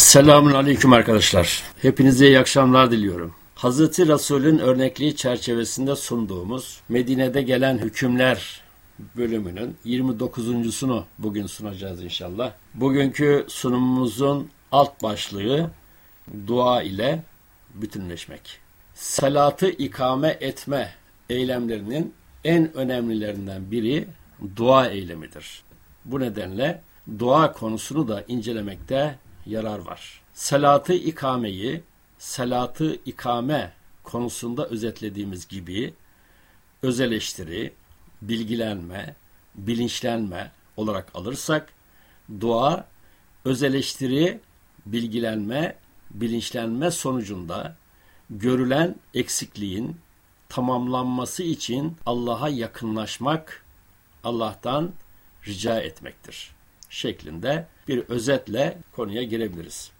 Selamun Aleyküm arkadaşlar. Hepinize iyi akşamlar diliyorum. Hazreti Resul'ün örnekliği çerçevesinde sunduğumuz Medine'de gelen hükümler bölümünün 29.sunu bugün sunacağız inşallah. Bugünkü sunumumuzun alt başlığı dua ile bütünleşmek. Salatı ikame etme eylemlerinin en önemlilerinden biri dua eylemidir. Bu nedenle dua konusunu da incelemekte yarar var. Salatı ikameyi, salatı ikame konusunda özetlediğimiz gibi öz eleştiri, bilgilenme, bilinçlenme olarak alırsak, dua öz eleştiri, bilgilenme, bilinçlenme sonucunda görülen eksikliğin tamamlanması için Allah'a yakınlaşmak, Allah'tan rica etmektir şeklinde bir özetle konuya girebiliriz.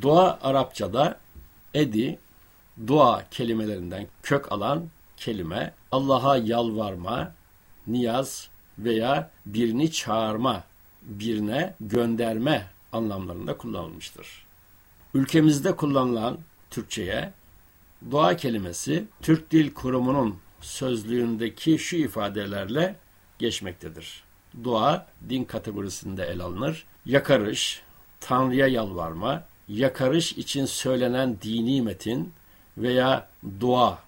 Dua Arapçada edi, dua kelimelerinden kök alan kelime Allah'a yalvarma, niyaz veya birini çağırma, birine gönderme anlamlarında kullanılmıştır. Ülkemizde kullanılan Türkçe'ye dua kelimesi Türk Dil Kurumu'nun sözlüğündeki şu ifadelerle geçmektedir. Dua din kategorisinde ele alınır. Yakarış, Tanrı'ya yalvarma, yakarış için söylenen dini metin veya dua,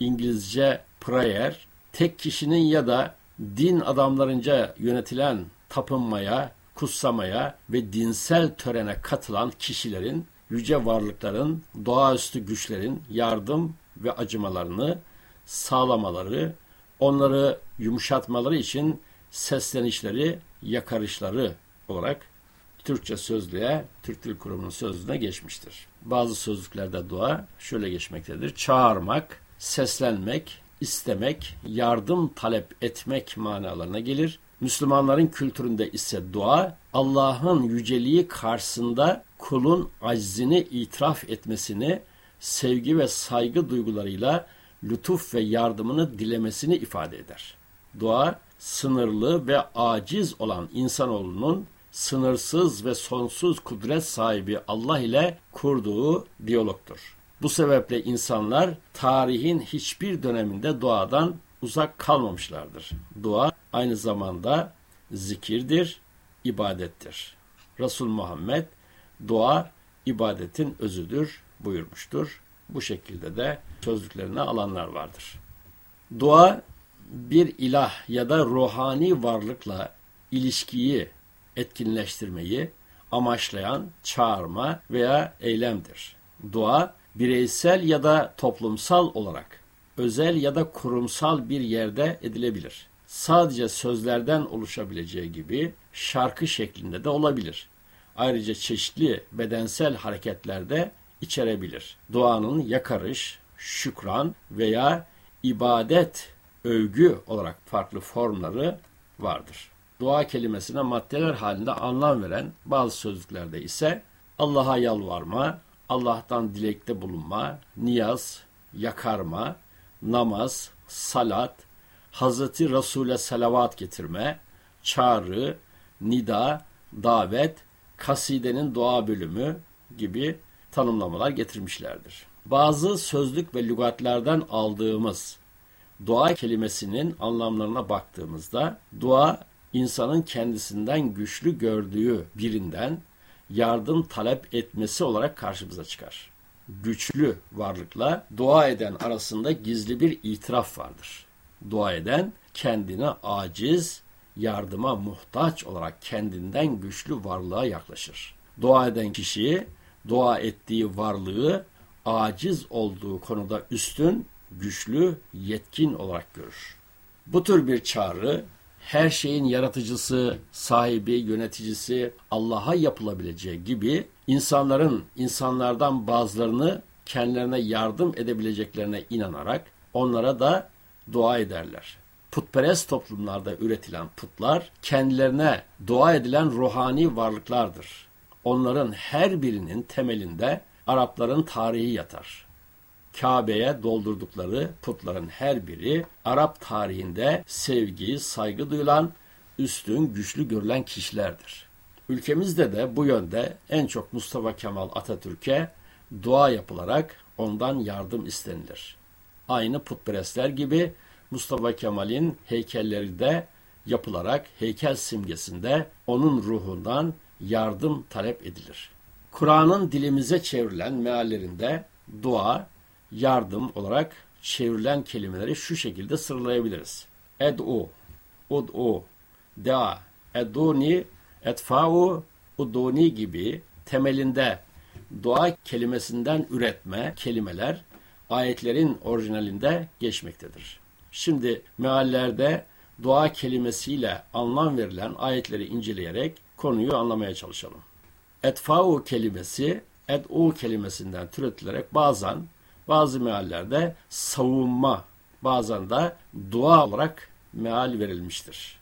İngilizce prayer, tek kişinin ya da din adamlarınca yönetilen tapınmaya, kutsamaya ve dinsel törene katılan kişilerin, yüce varlıkların, doğaüstü güçlerin yardım ve acımalarını sağlamaları, onları yumuşatmaları için seslenişleri, yakarışları olarak Türkçe sözlüğe, Türk Dil Kurumu'nun sözlüğüne geçmiştir. Bazı sözlüklerde dua şöyle geçmektedir. Çağırmak, seslenmek, istemek, yardım talep etmek manalarına gelir. Müslümanların kültüründe ise dua, Allah'ın yüceliği karşısında kulun aczini itiraf etmesini, sevgi ve saygı duygularıyla lütuf ve yardımını dilemesini ifade eder. Dua, sınırlı ve aciz olan insanoğlunun sınırsız ve sonsuz kudret sahibi Allah ile kurduğu diyalogtur. Bu sebeple insanlar tarihin hiçbir döneminde duadan uzak kalmamışlardır. Dua aynı zamanda zikirdir, ibadettir. Resul Muhammed dua ibadetin özüdür buyurmuştur. Bu şekilde de sözlüklerine alanlar vardır. Dua bir ilah ya da ruhani varlıkla ilişkiyi etkinleştirmeyi amaçlayan çağırma veya eylemdir. Dua bireysel ya da toplumsal olarak özel ya da kurumsal bir yerde edilebilir. Sadece sözlerden oluşabileceği gibi şarkı şeklinde de olabilir. Ayrıca çeşitli bedensel hareketlerde içerebilir. Duanın yakarış, şükran veya ibadet, övgü olarak farklı formları vardır. Dua kelimesine maddeler halinde anlam veren bazı sözlüklerde ise Allah'a yalvarma, Allah'tan dilekte bulunma, niyaz, yakarma, namaz, salat, Hazreti Resul'e salavat getirme, çağrı, nida, davet, kasidenin dua bölümü gibi tanımlamalar getirmişlerdir. Bazı sözlük ve lügatlerden aldığımız dua kelimesinin anlamlarına baktığımızda dua insanın kendisinden güçlü gördüğü birinden yardım talep etmesi olarak karşımıza çıkar. Güçlü varlıkla dua eden arasında gizli bir itiraf vardır. Dua eden kendine aciz, yardıma muhtaç olarak kendinden güçlü varlığa yaklaşır. Dua eden kişi dua ettiği varlığı aciz olduğu konuda üstün, güçlü, yetkin olarak görür. Bu tür bir çağrı her şeyin yaratıcısı, sahibi, yöneticisi Allah'a yapılabileceği gibi insanların insanlardan bazılarını kendilerine yardım edebileceklerine inanarak onlara da dua ederler. Putperest toplumlarda üretilen putlar kendilerine dua edilen ruhani varlıklardır. Onların her birinin temelinde Arapların tarihi yatar. Kabe'ye doldurdukları putların her biri Arap tarihinde sevgi, saygı duyulan, üstün, güçlü görülen kişilerdir. Ülkemizde de bu yönde en çok Mustafa Kemal Atatürk'e dua yapılarak ondan yardım istenilir. Aynı putperestler gibi Mustafa Kemal'in heykelleri de yapılarak heykel simgesinde onun ruhundan yardım talep edilir. Kur'an'ın dilimize çevrilen meallerinde dua, yardım olarak çevrilen kelimeleri şu şekilde sıralayabiliriz. Ed'u, ud'u, da, eduni, etfa'u, uduni gibi temelinde dua kelimesinden üretme kelimeler ayetlerin orijinalinde geçmektedir. Şimdi meallerde dua kelimesiyle anlam verilen ayetleri inceleyerek konuyu anlamaya çalışalım. Etfa'u kelimesi ed'u kelimesinden türetilerek bazen bazı meallerde savunma, bazen de dua olarak meal verilmiştir.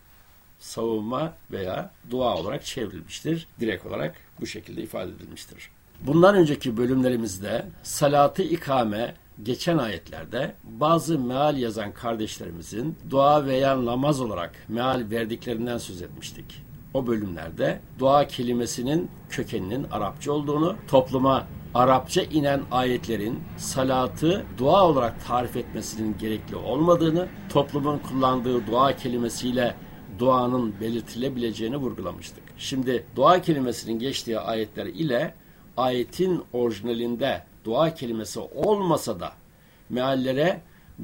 Savunma veya dua olarak çevrilmiştir. Direkt olarak bu şekilde ifade edilmiştir. Bundan önceki bölümlerimizde salatı ikame geçen ayetlerde bazı meal yazan kardeşlerimizin dua veya namaz olarak meal verdiklerinden söz etmiştik. O bölümlerde dua kelimesinin kökeninin Arapça olduğunu, topluma Arapça inen ayetlerin salatı dua olarak tarif etmesinin gerekli olmadığını, toplumun kullandığı dua kelimesiyle duanın belirtilebileceğini vurgulamıştık. Şimdi dua kelimesinin geçtiği ayetler ile ayetin orijinalinde dua kelimesi olmasa da meallere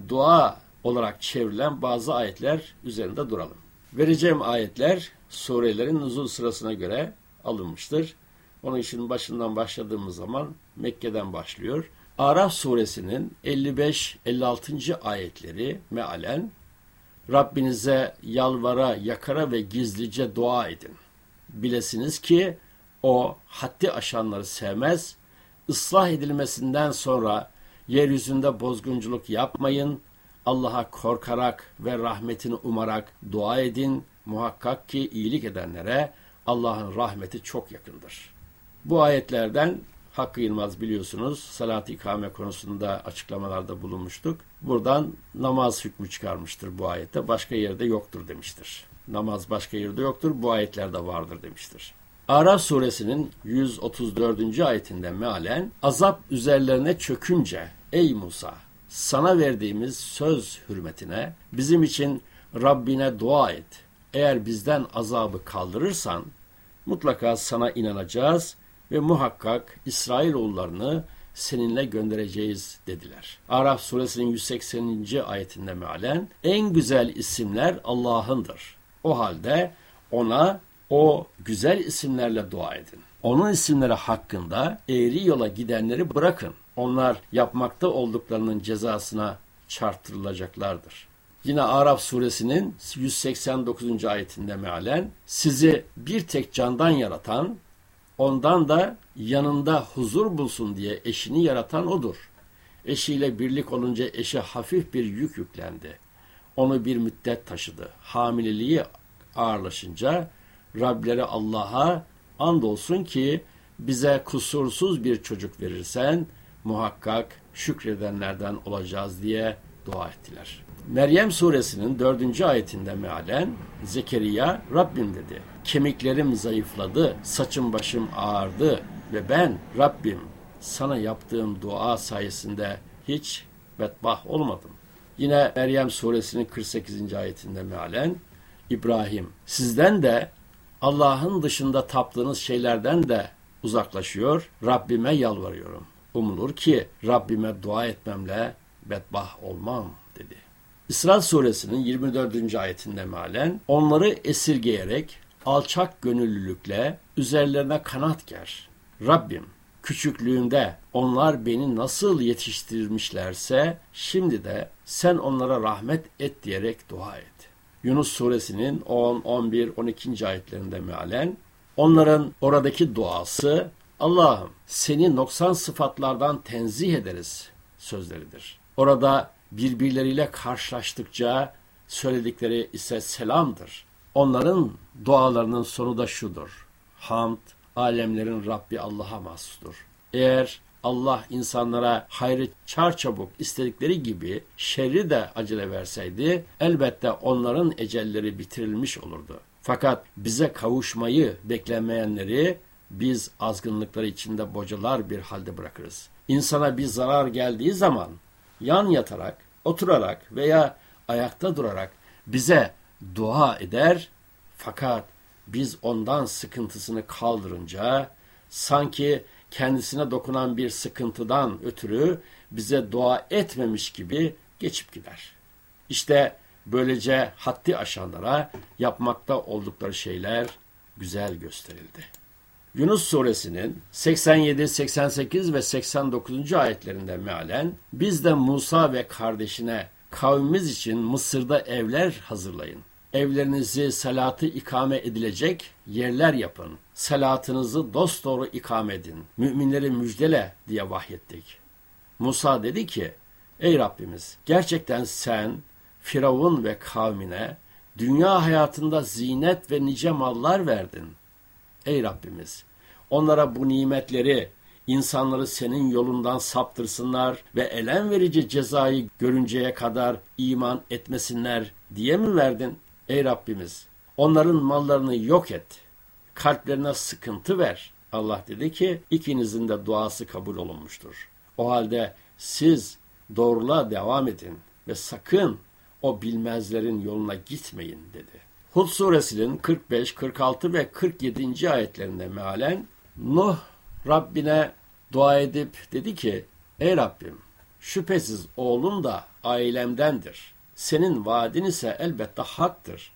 dua olarak çevrilen bazı ayetler üzerinde duralım. Vereceğim ayetler surelerin nuzul sırasına göre alınmıştır. Onun için başından başladığımız zaman Mekke'den başlıyor. Araf suresinin 55-56. ayetleri mealen Rabbinize yalvara, yakara ve gizlice dua edin. Bilesiniz ki o haddi aşanları sevmez. Islah edilmesinden sonra yeryüzünde bozgunculuk yapmayın. Allah'a korkarak ve rahmetini umarak dua edin. Muhakkak ki iyilik edenlere Allah'ın rahmeti çok yakındır. Bu ayetlerden Hakkı Yılmaz biliyorsunuz salat ikame konusunda açıklamalarda bulunmuştuk. Buradan namaz hükmü çıkarmıştır bu ayette. Başka yerde yoktur demiştir. Namaz başka yerde yoktur, bu ayetlerde vardır demiştir. Araf suresinin 134. ayetinde mealen azap üzerlerine çökünce ey Musa sana verdiğimiz söz hürmetine bizim için Rabbine dua et. Eğer bizden azabı kaldırırsan mutlaka sana inanacağız ve muhakkak İsrailoğullarını seninle göndereceğiz dediler. Araf suresinin 180. ayetinde mealen en güzel isimler Allah'ındır. O halde ona o güzel isimlerle dua edin. Onun isimleri hakkında eğri yola gidenleri bırakın. Onlar yapmakta olduklarının cezasına çarptırılacaklardır. Yine Araf suresinin 189. ayetinde mealen sizi bir tek candan yaratan, ondan da yanında huzur bulsun diye eşini yaratan odur. Eşiyle birlik olunca eşe hafif bir yük yüklendi. Onu bir müddet taşıdı. Hamileliği ağırlaşınca Rableri Allah'a andolsun ki bize kusursuz bir çocuk verirsen muhakkak şükredenlerden olacağız diye dua ettiler. Meryem suresinin dördüncü ayetinde mealen Zekeriya Rabbim dedi. Kemiklerim zayıfladı, saçım başım ağardı ve ben Rabbim sana yaptığım dua sayesinde hiç bedbah olmadım. Yine Meryem suresinin 48. ayetinde mealen İbrahim sizden de Allah'ın dışında taptığınız şeylerden de uzaklaşıyor. Rabbime yalvarıyorum. Umulur ki Rabbime dua etmemle bedbah olmam dedi. İsra suresinin 24. ayetinde mealen onları esirgeyerek alçak gönüllülükle üzerlerine kanat ger. Rabbim küçüklüğünde onlar beni nasıl yetiştirmişlerse şimdi de sen onlara rahmet et diyerek dua et. Yunus suresinin 10, 11, 12. ayetlerinde mealen onların oradaki duası Allah'ım seni noksan sıfatlardan tenzih ederiz sözleridir. Orada birbirleriyle karşılaştıkça söyledikleri ise selamdır. Onların dualarının sonu da şudur. Hamd, alemlerin Rabbi Allah'a mahsustur. Eğer Allah insanlara hayrı çarçabuk istedikleri gibi şerri de acele verseydi elbette onların ecelleri bitirilmiş olurdu. Fakat bize kavuşmayı beklemeyenleri biz azgınlıkları içinde bocalar bir halde bırakırız. İnsana bir zarar geldiği zaman yan yatarak, oturarak veya ayakta durarak bize dua eder fakat biz ondan sıkıntısını kaldırınca sanki kendisine dokunan bir sıkıntıdan ötürü bize dua etmemiş gibi geçip gider. İşte böylece haddi aşanlara yapmakta oldukları şeyler güzel gösterildi. Yunus suresinin 87, 88 ve 89. ayetlerinde mealen biz de Musa ve kardeşine kavmimiz için Mısır'da evler hazırlayın. Evlerinizi salatı ikame edilecek yerler yapın. Salatınızı dosdoğru ikame edin. Müminleri müjdele diye vahyettik. Musa dedi ki, Ey Rabbimiz gerçekten sen Firavun ve kavmine dünya hayatında zinet ve nice mallar verdin. Ey Rabbimiz onlara bu nimetleri insanları senin yolundan saptırsınlar ve elem verici cezayı görünceye kadar iman etmesinler diye mi verdin? Ey Rabbimiz onların mallarını yok et. Kalplerine sıkıntı ver. Allah dedi ki ikinizin de duası kabul olunmuştur. O halde siz doğruluğa devam edin ve sakın o bilmezlerin yoluna gitmeyin dedi. Hud suresinin 45, 46 ve 47. ayetlerinde mealen Nuh Rabbine dua edip dedi ki Ey Rabbim şüphesiz oğlum da ailemdendir. Senin vaadin ise elbette haktır.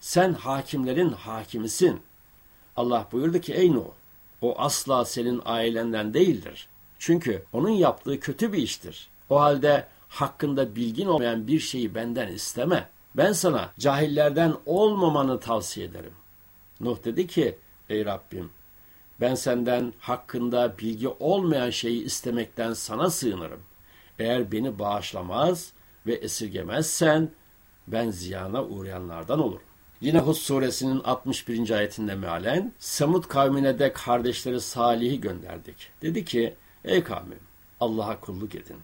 Sen hakimlerin hakimisin. Allah buyurdu ki ey Nuh o asla senin ailenden değildir. Çünkü onun yaptığı kötü bir iştir. O halde hakkında bilgin olmayan bir şeyi benden isteme. Ben sana cahillerden olmamanı tavsiye ederim. Nuh dedi ki ey Rabbim ben senden hakkında bilgi olmayan şeyi istemekten sana sığınırım. Eğer beni bağışlamaz ve esirgemezsen ben ziyana uğrayanlardan olurum. Yine Hud suresinin 61. ayetinde mealen Semud kavmine de kardeşleri Salih'i gönderdik. Dedi ki ey kavmim Allah'a kulluk edin.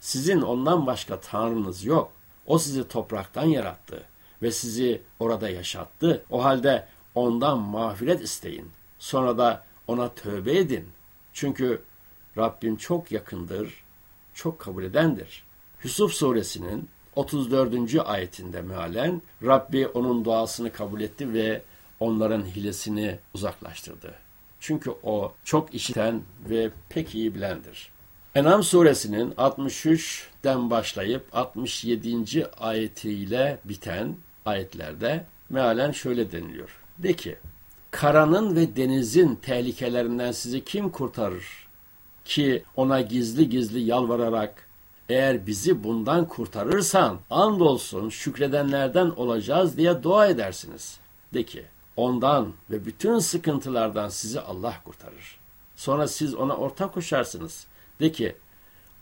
Sizin ondan başka tanrınız yok. O sizi topraktan yarattı ve sizi orada yaşattı. O halde ondan mağfiret isteyin. Sonra da ona tövbe edin. Çünkü Rabbim çok yakındır, çok kabul edendir. Yusuf suresinin 34. ayetinde mealen Rabbi onun duasını kabul etti ve onların hilesini uzaklaştırdı. Çünkü o çok işiten ve pek iyi bilendir. Enam suresinin 63'den başlayıp 67. ayetiyle biten ayetlerde mealen şöyle deniliyor. De ki, karanın ve denizin tehlikelerinden sizi kim kurtarır? Ki ona gizli gizli yalvararak eğer bizi bundan kurtarırsan andolsun şükredenlerden olacağız diye dua edersiniz. De ki ondan ve bütün sıkıntılardan sizi Allah kurtarır. Sonra siz ona ortak koşarsınız. De ki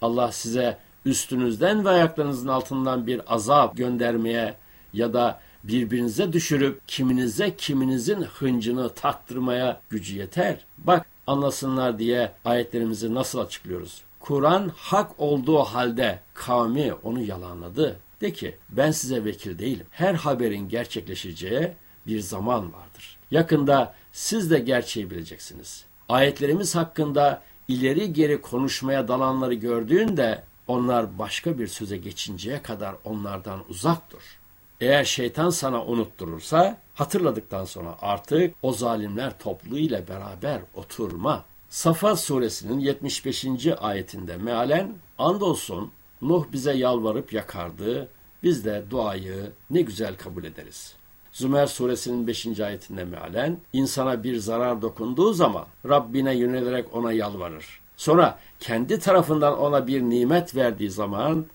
Allah size üstünüzden ve ayaklarınızın altından bir azap göndermeye ya da birbirinize düşürüp kiminize kiminizin hıncını taktırmaya gücü yeter. Bak anlasınlar diye ayetlerimizi nasıl açıklıyoruz? Kur'an hak olduğu halde kavmi onu yalanladı. De ki ben size vekil değilim. Her haberin gerçekleşeceği bir zaman vardır. Yakında siz de gerçeği bileceksiniz. Ayetlerimiz hakkında ileri geri konuşmaya dalanları gördüğünde onlar başka bir söze geçinceye kadar onlardan uzak dur. Eğer şeytan sana unutturursa hatırladıktan sonra artık o zalimler toplu ile beraber oturma. Safa suresinin 75. ayetinde mealen andolsun Nuh bize yalvarıp yakardı, biz de duayı ne güzel kabul ederiz. Zümer suresinin 5. ayetinde mealen insana bir zarar dokunduğu zaman Rabbine yönelerek ona yalvarır. Sonra kendi tarafından ona bir nimet verdiği zaman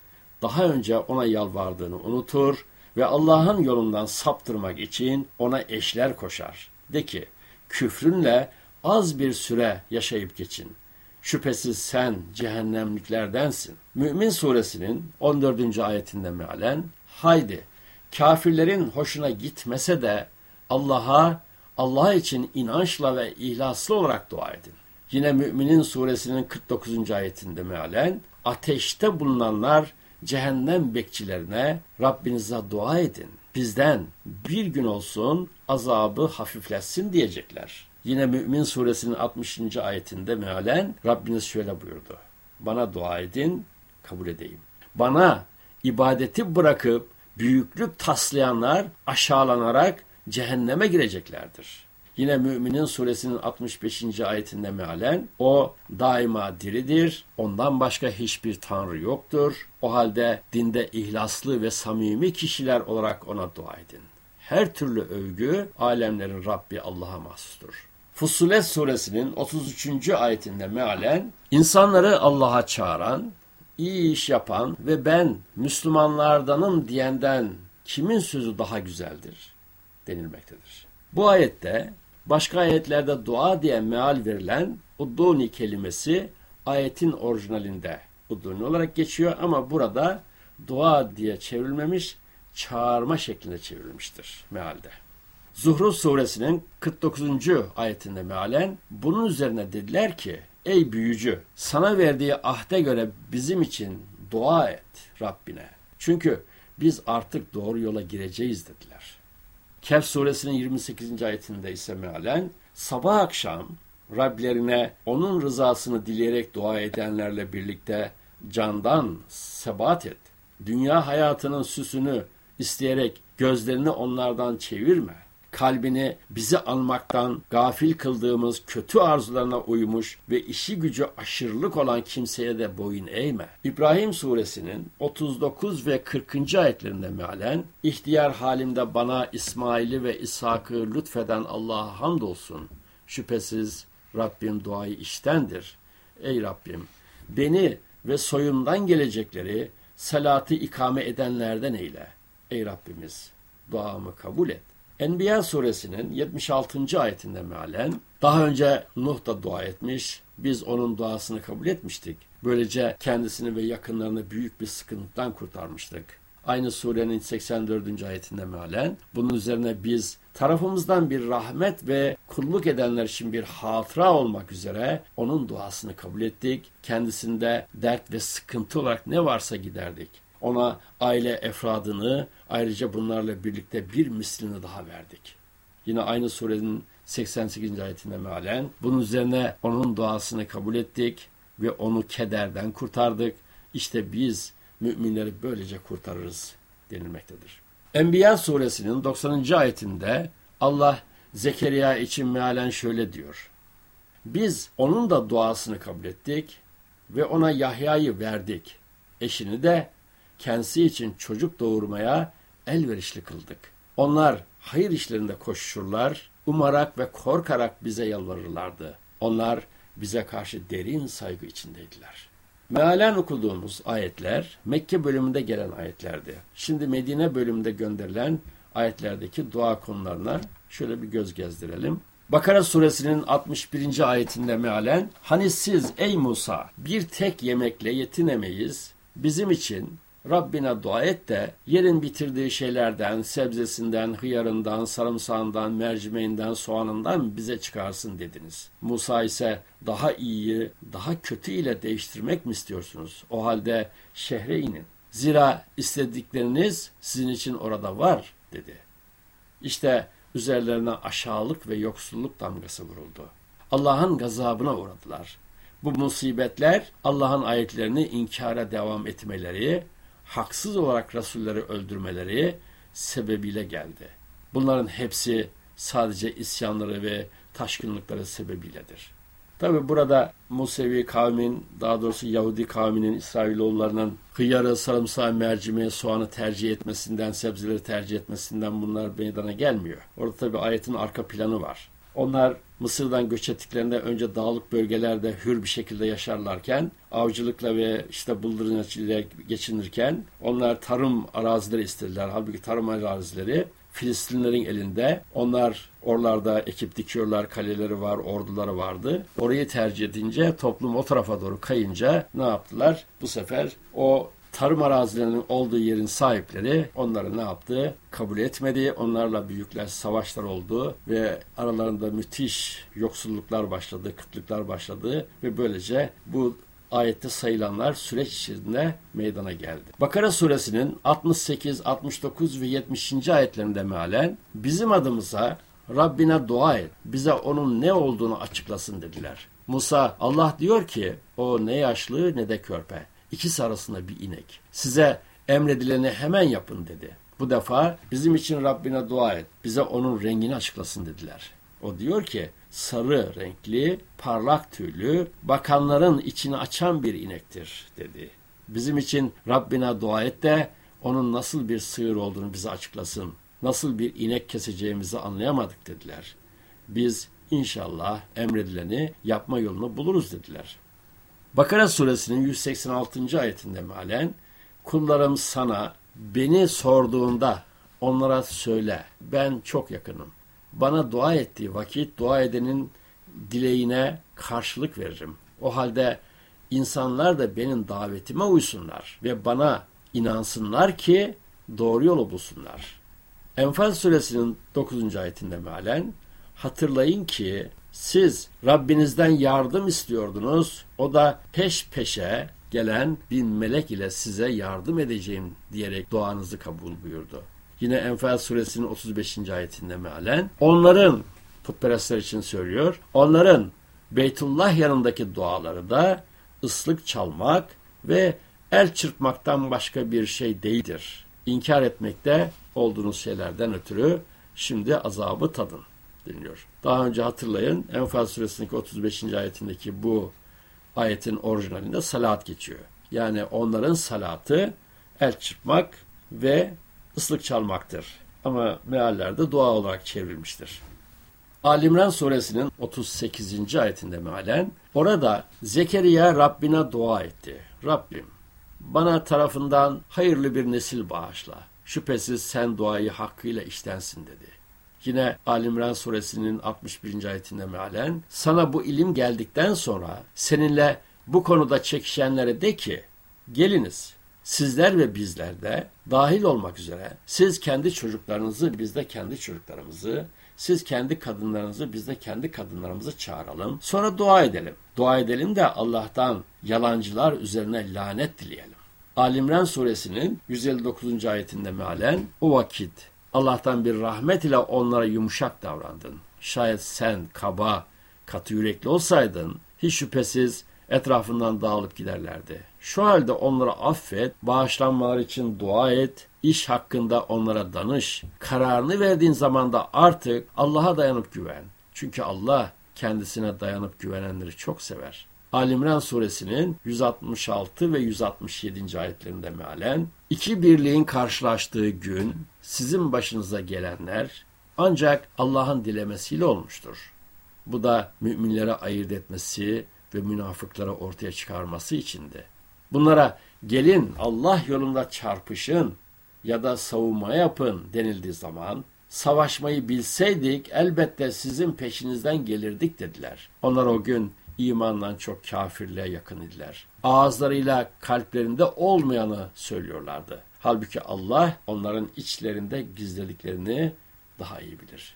daha önce ona yalvardığını unutur ve Allah'ın yolundan saptırmak için ona eşler koşar. De ki küfrünle az bir süre yaşayıp geçin. Şüphesiz sen cehennemliklerdensin. Mümin suresinin 14. ayetinde mealen haydi kafirlerin hoşuna gitmese de Allah'a Allah için inançla ve ihlaslı olarak dua edin. Yine Müminin suresinin 49. ayetinde mealen ateşte bulunanlar cehennem bekçilerine Rabbinize dua edin. bizden bir gün olsun azabı hafifletsin diyecekler. Yine Mümin suresinin 60. ayetinde mealen Rabbiniz şöyle buyurdu. Bana dua edin, kabul edeyim. Bana ibadeti bırakıp büyüklük taslayanlar aşağılanarak cehenneme gireceklerdir. Yine Müminin suresinin 65. ayetinde mealen o daima diridir, ondan başka hiçbir tanrı yoktur. O halde dinde ihlaslı ve samimi kişiler olarak ona dua edin. Her türlü övgü alemlerin Rabbi Allah'a mahsustur. Fussilet suresinin 33. ayetinde mealen insanları Allah'a çağıran, iyi iş yapan ve ben Müslümanlardanım diyenden kimin sözü daha güzeldir denilmektedir. Bu ayette başka ayetlerde dua diye meal verilen udduni kelimesi ayetin orijinalinde udduni olarak geçiyor ama burada dua diye çevrilmemiş, çağırma şeklinde çevrilmiştir mealde. Zuhruf suresinin 49. ayetinde mealen bunun üzerine dediler ki ey büyücü sana verdiği ahde göre bizim için dua et Rabbine. Çünkü biz artık doğru yola gireceğiz dediler. Kehf suresinin 28. ayetinde ise mealen sabah akşam Rablerine onun rızasını dileyerek dua edenlerle birlikte candan sebat et. Dünya hayatının süsünü isteyerek gözlerini onlardan çevirme kalbini bizi almaktan gafil kıldığımız kötü arzularına uymuş ve işi gücü aşırılık olan kimseye de boyun eğme. İbrahim suresinin 39 ve 40. ayetlerinde mealen ihtiyar halimde bana İsmail'i ve İshak'ı lütfeden Allah'a hamdolsun. Şüphesiz Rabbim duayı iştendir. Ey Rabbim beni ve soyumdan gelecekleri salatı ikame edenlerden eyle. Ey Rabbimiz duamı kabul et. Enbiya suresinin 76. ayetinde mealen daha önce Nuh da dua etmiş, biz onun duasını kabul etmiştik. Böylece kendisini ve yakınlarını büyük bir sıkıntıdan kurtarmıştık. Aynı surenin 84. ayetinde mealen bunun üzerine biz tarafımızdan bir rahmet ve kulluk edenler için bir hatıra olmak üzere onun duasını kabul ettik. Kendisinde dert ve sıkıntı olarak ne varsa giderdik. Ona aile efradını ayrıca bunlarla birlikte bir mislini daha verdik. Yine aynı surenin 88. ayetinde mealen bunun üzerine onun duasını kabul ettik ve onu kederden kurtardık. İşte biz müminleri böylece kurtarırız denilmektedir. Enbiya suresinin 90. ayetinde Allah Zekeriya için mealen şöyle diyor. Biz onun da duasını kabul ettik ve ona Yahya'yı verdik. Eşini de kendisi için çocuk doğurmaya elverişli kıldık. Onlar hayır işlerinde koşuşurlar, umarak ve korkarak bize yalvarırlardı. Onlar bize karşı derin saygı içindeydiler. Mealen okuduğumuz ayetler Mekke bölümünde gelen ayetlerdi. Şimdi Medine bölümünde gönderilen ayetlerdeki dua konularına şöyle bir göz gezdirelim. Bakara suresinin 61. ayetinde mealen hani siz ey Musa bir tek yemekle yetinemeyiz bizim için Rabbine dua et de yerin bitirdiği şeylerden, sebzesinden, hıyarından, sarımsağından, mercimeğinden, soğanından bize çıkarsın dediniz. Musa ise daha iyiyi, daha kötü ile değiştirmek mi istiyorsunuz? O halde şehre inin. Zira istedikleriniz sizin için orada var dedi. İşte üzerlerine aşağılık ve yoksulluk damgası vuruldu. Allah'ın gazabına uğradılar. Bu musibetler Allah'ın ayetlerini inkara devam etmeleri haksız olarak Resulleri öldürmeleri sebebiyle geldi. Bunların hepsi sadece isyanları ve taşkınlıkları sebebiyledir. Tabi burada Musevi kavmin, daha doğrusu Yahudi kavminin, İsrailoğullarının hıyarı, sarımsağı, mercimeği, soğanı tercih etmesinden, sebzeleri tercih etmesinden bunlar meydana gelmiyor. Orada tabi ayetin arka planı var. Onlar Mısır'dan göç ettiklerinde önce dağlık bölgelerde hür bir şekilde yaşarlarken, avcılıkla ve işte bıldırıncıyla geçinirken onlar tarım arazileri istediler. Halbuki tarım arazileri Filistinlerin elinde. Onlar oralarda ekip dikiyorlar, kaleleri var, orduları vardı. Orayı tercih edince toplum o tarafa doğru kayınca ne yaptılar? Bu sefer o tarım arazilerinin olduğu yerin sahipleri onları ne yaptı? Kabul etmedi. Onlarla büyükler savaşlar oldu ve aralarında müthiş yoksulluklar başladı, kıtlıklar başladı ve böylece bu ayette sayılanlar süreç içerisinde meydana geldi. Bakara suresinin 68, 69 ve 70. ayetlerinde mealen bizim adımıza Rabbine dua et, bize onun ne olduğunu açıklasın dediler. Musa, Allah diyor ki, o ne yaşlı ne de körpe, ikisi arasında bir inek. Size emredileni hemen yapın dedi. Bu defa bizim için Rabbine dua et, bize onun rengini açıklasın dediler. O diyor ki, sarı renkli, parlak tüylü, bakanların içini açan bir inektir dedi. Bizim için Rabbine dua et de onun nasıl bir sığır olduğunu bize açıklasın. Nasıl bir inek keseceğimizi anlayamadık dediler. Biz inşallah emredileni yapma yolunu buluruz dediler. Bakara suresinin 186. ayetinde mealen kullarım sana beni sorduğunda onlara söyle ben çok yakınım bana dua ettiği vakit dua edenin dileğine karşılık veririm. O halde insanlar da benim davetime uysunlar ve bana inansınlar ki doğru yolu bulsunlar. Enfal suresinin 9. ayetinde mealen hatırlayın ki siz Rabbinizden yardım istiyordunuz. O da peş peşe gelen bin melek ile size yardım edeceğim diyerek duanızı kabul buyurdu. Yine Enfal suresinin 35. ayetinde mealen onların putperestler için söylüyor. Onların Beytullah yanındaki duaları da ıslık çalmak ve el çırpmaktan başka bir şey değildir. İnkar etmekte olduğunuz şeylerden ötürü şimdi azabı tadın deniliyor. Daha önce hatırlayın Enfal suresindeki 35. ayetindeki bu ayetin orijinalinde salat geçiyor. Yani onların salatı el çırpmak ve ıslık çalmaktır. Ama meallerde dua olarak çevrilmiştir. Alimran suresinin 38. ayetinde mealen orada Zekeriya Rabbine dua etti. Rabbim bana tarafından hayırlı bir nesil bağışla. Şüphesiz sen duayı hakkıyla iştensin dedi. Yine Alimran suresinin 61. ayetinde mealen sana bu ilim geldikten sonra seninle bu konuda çekişenlere de ki geliniz sizler ve bizler de dahil olmak üzere siz kendi çocuklarınızı biz de kendi çocuklarımızı siz kendi kadınlarınızı biz de kendi kadınlarımızı çağıralım. Sonra dua edelim. Dua edelim de Allah'tan yalancılar üzerine lanet dileyelim. Alimran suresinin 159. ayetinde mealen o vakit Allah'tan bir rahmet ile onlara yumuşak davrandın. Şayet sen kaba, katı yürekli olsaydın hiç şüphesiz etrafından dağılıp giderlerdi. Şu halde onları affet, bağışlanmalar için dua et, iş hakkında onlara danış. Kararını verdiğin zaman da artık Allah'a dayanıp güven. Çünkü Allah kendisine dayanıp güvenenleri çok sever. Alimran suresinin 166 ve 167. ayetlerinde mealen iki birliğin karşılaştığı gün sizin başınıza gelenler ancak Allah'ın dilemesiyle olmuştur. Bu da müminlere ayırt etmesi ve münafıkları ortaya çıkarması içindi. Bunlara gelin Allah yolunda çarpışın ya da savunma yapın denildiği zaman savaşmayı bilseydik elbette sizin peşinizden gelirdik dediler. Onlar o gün imandan çok kafirliğe yakın idiler. Ağızlarıyla kalplerinde olmayanı söylüyorlardı. Halbuki Allah onların içlerinde gizlediklerini daha iyi bilir.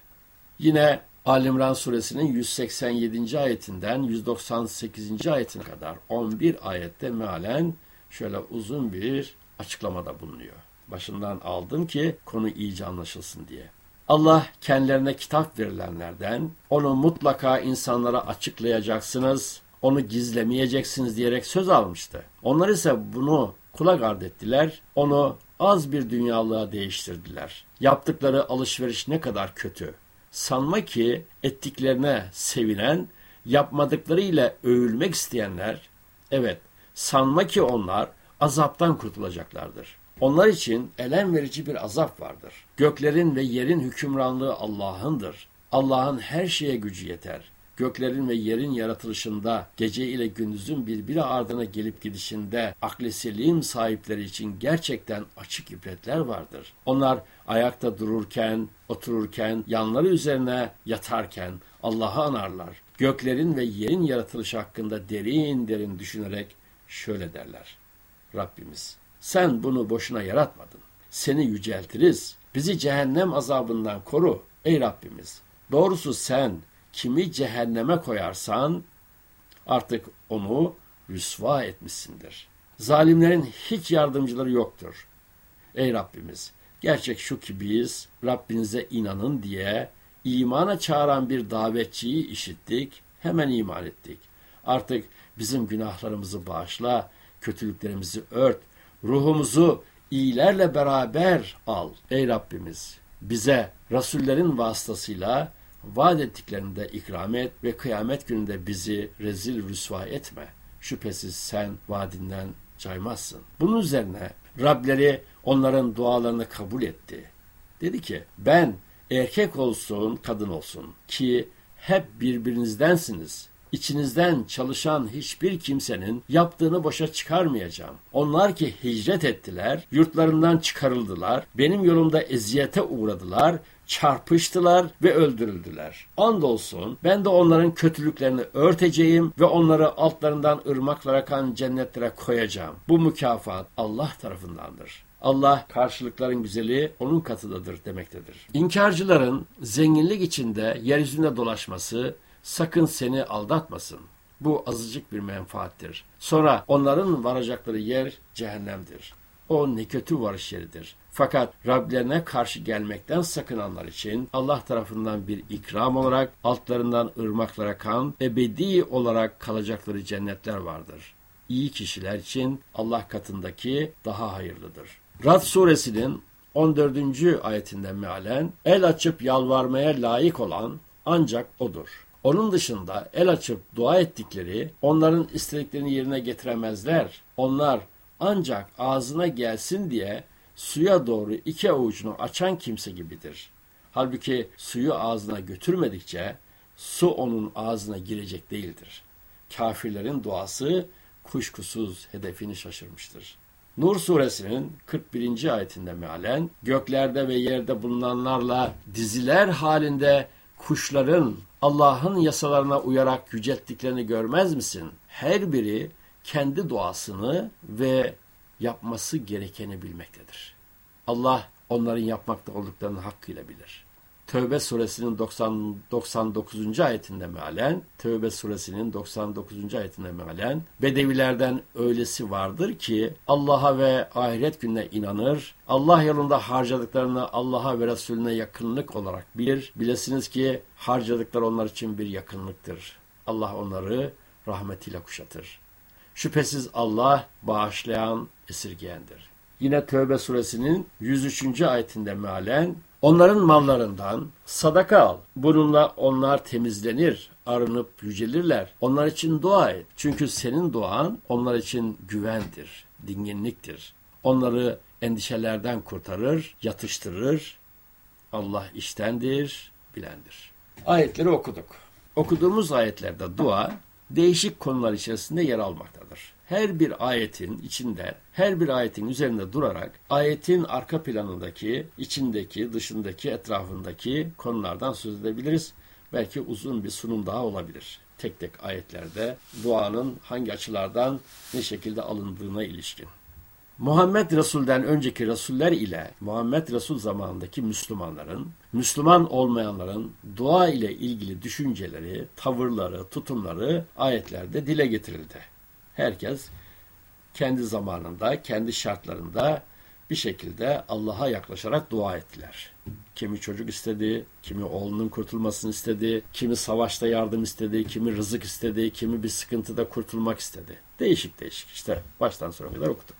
Yine Alimran suresinin 187. ayetinden 198. ayetine kadar 11 ayette mealen şöyle uzun bir açıklamada bulunuyor. Başından aldım ki konu iyice anlaşılsın diye. Allah kendilerine kitap verilenlerden onu mutlaka insanlara açıklayacaksınız, onu gizlemeyeceksiniz diyerek söz almıştı. Onlar ise bunu kulak ard ettiler, onu az bir dünyalığa değiştirdiler. Yaptıkları alışveriş ne kadar kötü. Sanma ki ettiklerine sevinen, yapmadıkları ile övülmek isteyenler, evet sanma ki onlar azaptan kurtulacaklardır. Onlar için elem verici bir azap vardır. Göklerin ve yerin hükümranlığı Allah'ındır. Allah'ın her şeye gücü yeter göklerin ve yerin yaratılışında, gece ile gündüzün birbiri ardına gelip gidişinde akli sahipleri için gerçekten açık ibretler vardır. Onlar ayakta dururken, otururken, yanları üzerine yatarken Allah'ı anarlar. Göklerin ve yerin yaratılışı hakkında derin derin düşünerek şöyle derler. Rabbimiz sen bunu boşuna yaratmadın. Seni yüceltiriz. Bizi cehennem azabından koru ey Rabbimiz. Doğrusu sen kimi cehenneme koyarsan artık onu rüsva etmişsindir. Zalimlerin hiç yardımcıları yoktur. Ey Rabbimiz, gerçek şu ki biz Rabbinize inanın diye imana çağıran bir davetçiyi işittik, hemen iman ettik. Artık bizim günahlarımızı bağışla, kötülüklerimizi ört, ruhumuzu iyilerle beraber al. Ey Rabbimiz, bize Rasullerin vasıtasıyla vaat ettiklerinde ikram et ve kıyamet gününde bizi rezil rüsva etme. Şüphesiz sen vaadinden caymazsın. Bunun üzerine Rableri onların dualarını kabul etti. Dedi ki ben erkek olsun kadın olsun ki hep birbirinizdensiniz. İçinizden çalışan hiçbir kimsenin yaptığını boşa çıkarmayacağım. Onlar ki hicret ettiler, yurtlarından çıkarıldılar, benim yolumda eziyete uğradılar, çarpıştılar ve öldürüldüler. Andolsun ben de onların kötülüklerini örteceğim ve onları altlarından ırmaklara akan cennetlere koyacağım. Bu mükafat Allah tarafındandır. Allah karşılıkların güzeli onun katıdadır demektedir. İnkarcıların zenginlik içinde yeryüzünde dolaşması sakın seni aldatmasın. Bu azıcık bir menfaattir. Sonra onların varacakları yer cehennemdir. O ne kötü varış yeridir. Fakat Rablerine karşı gelmekten sakınanlar için Allah tarafından bir ikram olarak altlarından ırmaklara kan, ebedi olarak kalacakları cennetler vardır. İyi kişiler için Allah katındaki daha hayırlıdır. Rad suresinin 14. ayetinde mealen el açıp yalvarmaya layık olan ancak odur. Onun dışında el açıp dua ettikleri onların istediklerini yerine getiremezler. Onlar ancak ağzına gelsin diye suya doğru iki avucunu açan kimse gibidir. Halbuki suyu ağzına götürmedikçe su onun ağzına girecek değildir. Kafirlerin duası kuşkusuz hedefini şaşırmıştır. Nur suresinin 41. ayetinde mealen göklerde ve yerde bulunanlarla diziler halinde kuşların Allah'ın yasalarına uyarak yücelttiklerini görmez misin? Her biri kendi doğasını ve yapması gerekeni bilmektedir. Allah onların yapmakta olduklarını hakkıyla bilir. Tövbe suresinin 90, 99. ayetinde mealen, Tövbe suresinin 99. ayetinde mealen, Bedevilerden öylesi vardır ki Allah'a ve ahiret gününe inanır, Allah yolunda harcadıklarını Allah'a ve Resulüne yakınlık olarak bilir. Bilesiniz ki harcadıkları onlar için bir yakınlıktır. Allah onları rahmetiyle kuşatır. Şüphesiz Allah bağışlayan, esirgeyendir. Yine Tövbe suresinin 103. ayetinde mealen Onların mallarından sadaka al. Bununla onlar temizlenir, arınıp yücelirler. Onlar için dua et. Çünkü senin duan onlar için güvendir, dinginliktir. Onları endişelerden kurtarır, yatıştırır. Allah iştendir, bilendir. Ayetleri okuduk. Okuduğumuz ayetlerde dua değişik konular içerisinde yer almaktadır. Her bir ayetin içinde, her bir ayetin üzerinde durarak ayetin arka planındaki, içindeki, dışındaki, etrafındaki konulardan söz edebiliriz. Belki uzun bir sunum daha olabilir. Tek tek ayetlerde duanın hangi açılardan ne şekilde alındığına ilişkin. Muhammed Resul'den önceki Resuller ile Muhammed Resul zamanındaki Müslümanların, Müslüman olmayanların dua ile ilgili düşünceleri, tavırları, tutumları ayetlerde dile getirildi. Herkes kendi zamanında, kendi şartlarında bir şekilde Allah'a yaklaşarak dua ettiler. Kimi çocuk istedi, kimi oğlunun kurtulmasını istedi, kimi savaşta yardım istedi, kimi rızık istedi, kimi bir sıkıntıda kurtulmak istedi. Değişik değişik işte baştan sona kadar okuduk.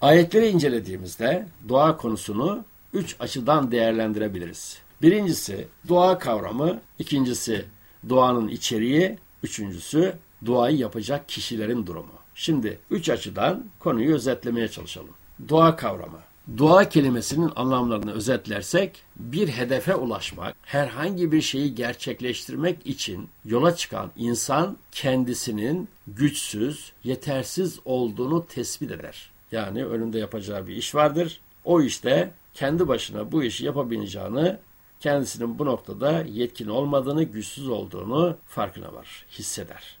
Ayetleri incelediğimizde dua konusunu üç açıdan değerlendirebiliriz. Birincisi dua kavramı, ikincisi duanın içeriği, üçüncüsü duayı yapacak kişilerin durumu. Şimdi üç açıdan konuyu özetlemeye çalışalım. Dua kavramı. Dua kelimesinin anlamlarını özetlersek bir hedefe ulaşmak, herhangi bir şeyi gerçekleştirmek için yola çıkan insan kendisinin güçsüz, yetersiz olduğunu tespit eder. Yani önünde yapacağı bir iş vardır. O işte kendi başına bu işi yapabileceğini, kendisinin bu noktada yetkin olmadığını, güçsüz olduğunu farkına var, hisseder.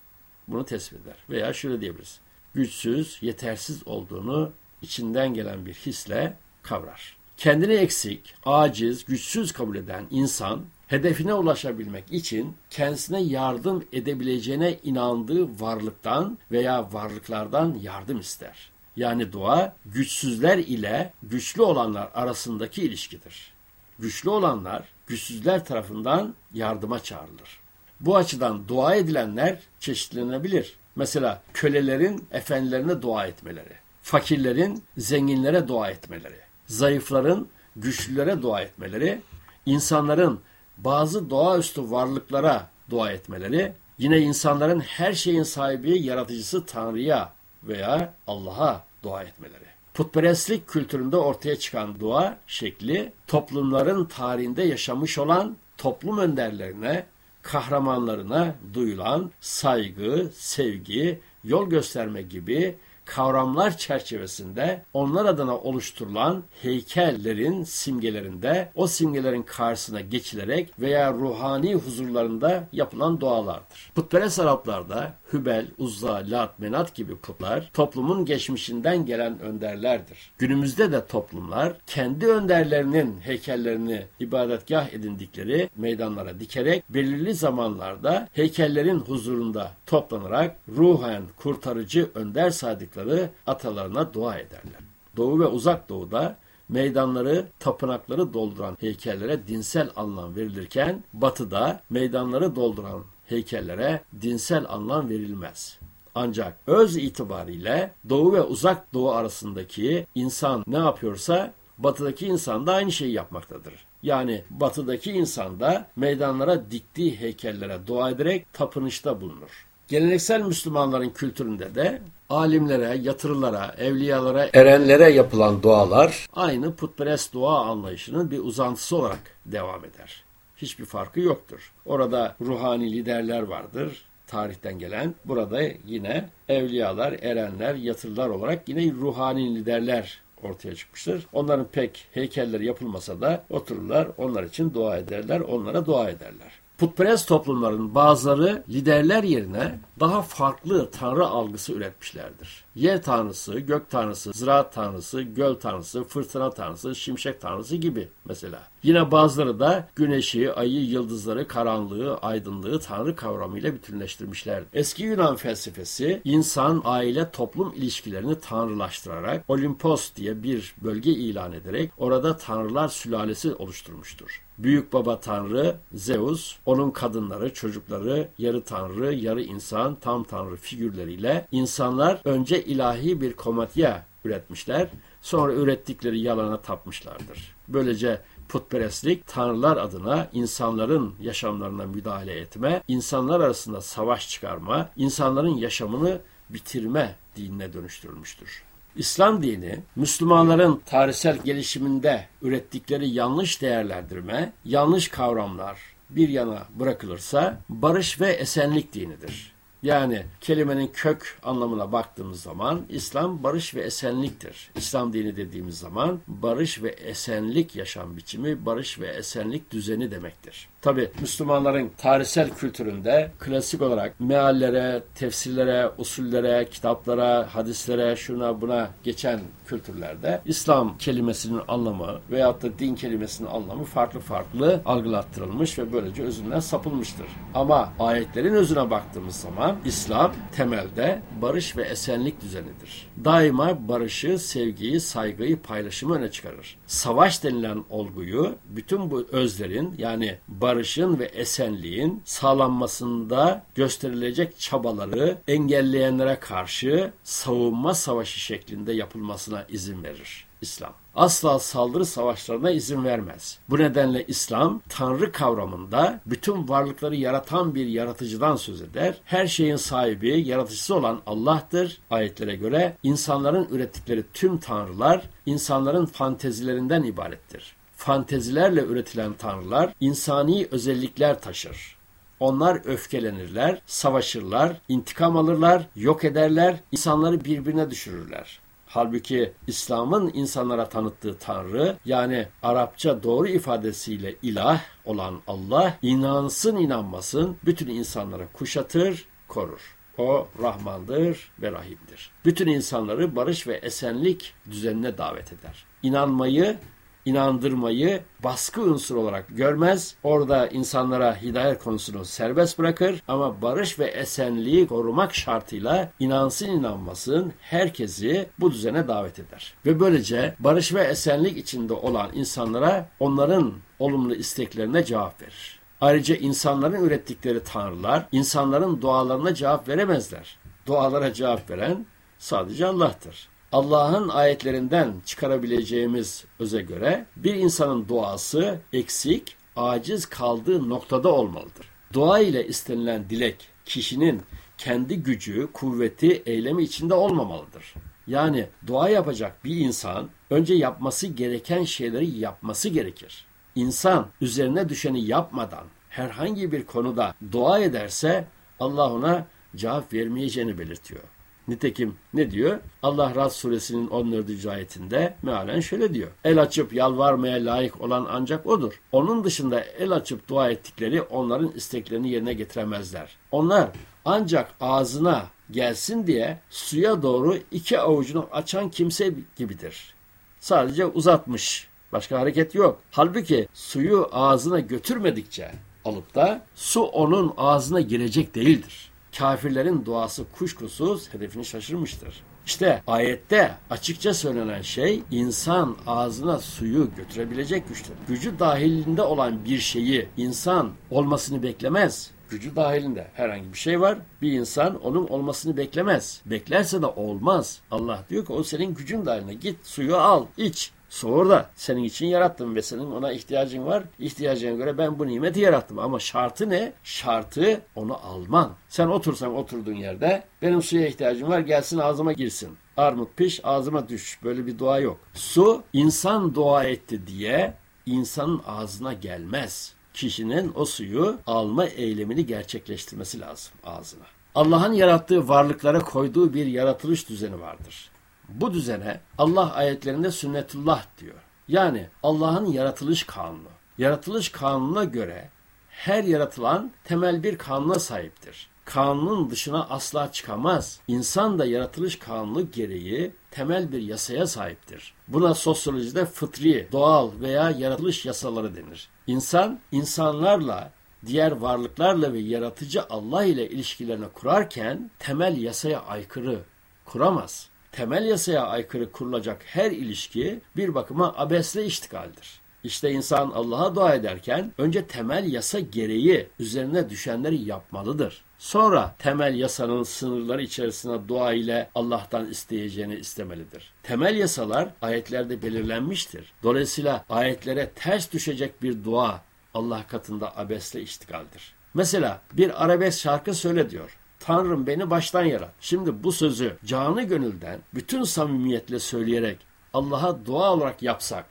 Bunu tespit eder. Veya şöyle diyebiliriz. Güçsüz, yetersiz olduğunu içinden gelen bir hisle kavrar. Kendini eksik, aciz, güçsüz kabul eden insan hedefine ulaşabilmek için kendisine yardım edebileceğine inandığı varlıktan veya varlıklardan yardım ister. Yani dua güçsüzler ile güçlü olanlar arasındaki ilişkidir. Güçlü olanlar güçsüzler tarafından yardıma çağrılır. Bu açıdan dua edilenler çeşitlenebilir. Mesela kölelerin efendilerine dua etmeleri, fakirlerin zenginlere dua etmeleri, zayıfların güçlülere dua etmeleri, insanların bazı doğaüstü varlıklara dua etmeleri, yine insanların her şeyin sahibi, yaratıcısı Tanrı'ya veya Allah'a dua etmeleri. Putperestlik kültüründe ortaya çıkan dua şekli toplumların tarihinde yaşamış olan toplum önderlerine, kahramanlarına duyulan saygı, sevgi, yol gösterme gibi kavramlar çerçevesinde onlar adına oluşturulan heykellerin simgelerinde o simgelerin karşısına geçilerek veya ruhani huzurlarında yapılan dualardır. Putperest Araplarda Hübel, Uzza, Lat, Menat gibi putlar toplumun geçmişinden gelen önderlerdir. Günümüzde de toplumlar kendi önderlerinin heykellerini ibadetgah edindikleri meydanlara dikerek belirli zamanlarda heykellerin huzurunda toplanarak ruhen kurtarıcı önder saydıkları atalarına dua ederler. Doğu ve uzak doğuda meydanları, tapınakları dolduran heykellere dinsel anlam verilirken batıda meydanları dolduran heykellere dinsel anlam verilmez. Ancak öz itibariyle doğu ve uzak doğu arasındaki insan ne yapıyorsa batıdaki insan da aynı şeyi yapmaktadır. Yani batıdaki insan da meydanlara diktiği heykellere dua ederek tapınışta bulunur. Geleneksel Müslümanların kültüründe de alimlere, yatırılara, evliyalara, erenlere yapılan dualar aynı putperest dua anlayışının bir uzantısı olarak devam eder hiçbir farkı yoktur. Orada ruhani liderler vardır tarihten gelen. Burada yine evliyalar, erenler, yatırlar olarak yine ruhani liderler ortaya çıkmıştır. Onların pek heykelleri yapılmasa da otururlar, onlar için dua ederler, onlara dua ederler. Putperest toplumların bazıları liderler yerine daha farklı tanrı algısı üretmişlerdir. Yer tanrısı, gök tanrısı, ziraat tanrısı, göl tanrısı, fırtına tanrısı, şimşek tanrısı gibi mesela. Yine bazıları da güneşi, ayı, yıldızları, karanlığı, aydınlığı tanrı kavramıyla bütünleştirmişler. Eski Yunan felsefesi insan, aile, toplum ilişkilerini tanrılaştırarak Olimpos diye bir bölge ilan ederek orada tanrılar sülalesi oluşturmuştur. Büyük baba tanrı Zeus, onun kadınları, çocukları, yarı tanrı, yarı insan, tam tanrı figürleriyle insanlar önce ilahi bir komatya üretmişler, sonra ürettikleri yalana tapmışlardır. Böylece putperestlik tanrılar adına insanların yaşamlarına müdahale etme, insanlar arasında savaş çıkarma, insanların yaşamını bitirme dinine dönüştürülmüştür. İslam dini Müslümanların tarihsel gelişiminde ürettikleri yanlış değerlendirme, yanlış kavramlar bir yana bırakılırsa barış ve esenlik dinidir. Yani kelimenin kök anlamına baktığımız zaman İslam barış ve esenliktir. İslam dini dediğimiz zaman barış ve esenlik yaşam biçimi, barış ve esenlik düzeni demektir. Tabi Müslümanların tarihsel kültüründe klasik olarak meallere, tefsirlere, usullere, kitaplara, hadislere, şuna buna geçen kültürlerde İslam kelimesinin anlamı veyahut da din kelimesinin anlamı farklı farklı algılattırılmış ve böylece özünden sapılmıştır. Ama ayetlerin özüne baktığımız zaman İslam temelde barış ve esenlik düzenidir. Daima barışı, sevgiyi, saygıyı, paylaşımı öne çıkarır. Savaş denilen olguyu bütün bu özlerin yani barışın ve esenliğin sağlanmasında gösterilecek çabaları engelleyenlere karşı savunma savaşı şeklinde yapılmasına izin verir İslam. Asla saldırı savaşlarına izin vermez. Bu nedenle İslam tanrı kavramında bütün varlıkları yaratan bir yaratıcıdan söz eder. Her şeyin sahibi, yaratıcısı olan Allah'tır. Ayetlere göre insanların ürettikleri tüm tanrılar insanların fantezilerinden ibarettir. Fantezilerle üretilen tanrılar insani özellikler taşır. Onlar öfkelenirler, savaşırlar, intikam alırlar, yok ederler, insanları birbirine düşürürler. Halbuki İslam'ın insanlara tanıttığı Tanrı yani Arapça doğru ifadesiyle ilah olan Allah inansın inanmasın bütün insanları kuşatır, korur. O Rahmandır ve Rahim'dir. Bütün insanları barış ve esenlik düzenine davet eder. İnanmayı inandırmayı baskı unsuru olarak görmez. Orada insanlara hidayet konusunu serbest bırakır ama barış ve esenliği korumak şartıyla inansın inanmasın herkesi bu düzene davet eder. Ve böylece barış ve esenlik içinde olan insanlara onların olumlu isteklerine cevap verir. Ayrıca insanların ürettikleri tanrılar insanların dualarına cevap veremezler. Dualara cevap veren sadece Allah'tır. Allah'ın ayetlerinden çıkarabileceğimiz öze göre bir insanın duası eksik, aciz kaldığı noktada olmalıdır. Dua ile istenilen dilek kişinin kendi gücü, kuvveti, eylemi içinde olmamalıdır. Yani dua yapacak bir insan önce yapması gereken şeyleri yapması gerekir. İnsan üzerine düşeni yapmadan herhangi bir konuda dua ederse Allah ona cevap vermeyeceğini belirtiyor. Nitekim ne diyor? Allah Ras suresinin 14. ayetinde mealen şöyle diyor. El açıp yalvarmaya layık olan ancak odur. Onun dışında el açıp dua ettikleri onların isteklerini yerine getiremezler. Onlar ancak ağzına gelsin diye suya doğru iki avucunu açan kimse gibidir. Sadece uzatmış. Başka hareket yok. Halbuki suyu ağzına götürmedikçe alıp da su onun ağzına girecek değildir kafirlerin duası kuşkusuz hedefini şaşırmıştır. İşte ayette açıkça söylenen şey insan ağzına suyu götürebilecek güçtür. Gücü dahilinde olan bir şeyi insan olmasını beklemez. Gücü dahilinde herhangi bir şey var. Bir insan onun olmasını beklemez. Beklerse de olmaz. Allah diyor ki o senin gücün dahilinde. Git suyu al, iç. Su orada. Senin için yarattım ve senin ona ihtiyacın var. İhtiyacına göre ben bu nimeti yarattım. Ama şartı ne? Şartı onu alman. Sen otursan oturduğun yerde benim suya ihtiyacım var gelsin ağzıma girsin. Armut piş ağzıma düş. Böyle bir dua yok. Su insan dua etti diye insanın ağzına gelmez. Kişinin o suyu alma eylemini gerçekleştirmesi lazım ağzına. Allah'ın yarattığı varlıklara koyduğu bir yaratılış düzeni vardır. Bu düzene Allah ayetlerinde sünnetullah diyor. Yani Allah'ın yaratılış kanunu. Yaratılış kanununa göre her yaratılan temel bir kanuna sahiptir. Kanunun dışına asla çıkamaz. İnsan da yaratılış kanunu gereği temel bir yasaya sahiptir. Buna sosyolojide fıtri, doğal veya yaratılış yasaları denir. İnsan, insanlarla diğer varlıklarla ve yaratıcı Allah ile ilişkilerini kurarken temel yasaya aykırı kuramaz temel yasaya aykırı kurulacak her ilişki bir bakıma abesle iştigaldir. İşte insan Allah'a dua ederken önce temel yasa gereği üzerine düşenleri yapmalıdır. Sonra temel yasanın sınırları içerisine dua ile Allah'tan isteyeceğini istemelidir. Temel yasalar ayetlerde belirlenmiştir. Dolayısıyla ayetlere ters düşecek bir dua Allah katında abesle iştigaldir. Mesela bir arabesk şarkı söyle diyor. Tanrım beni baştan yarat. Şimdi bu sözü canı gönülden bütün samimiyetle söyleyerek Allah'a dua olarak yapsak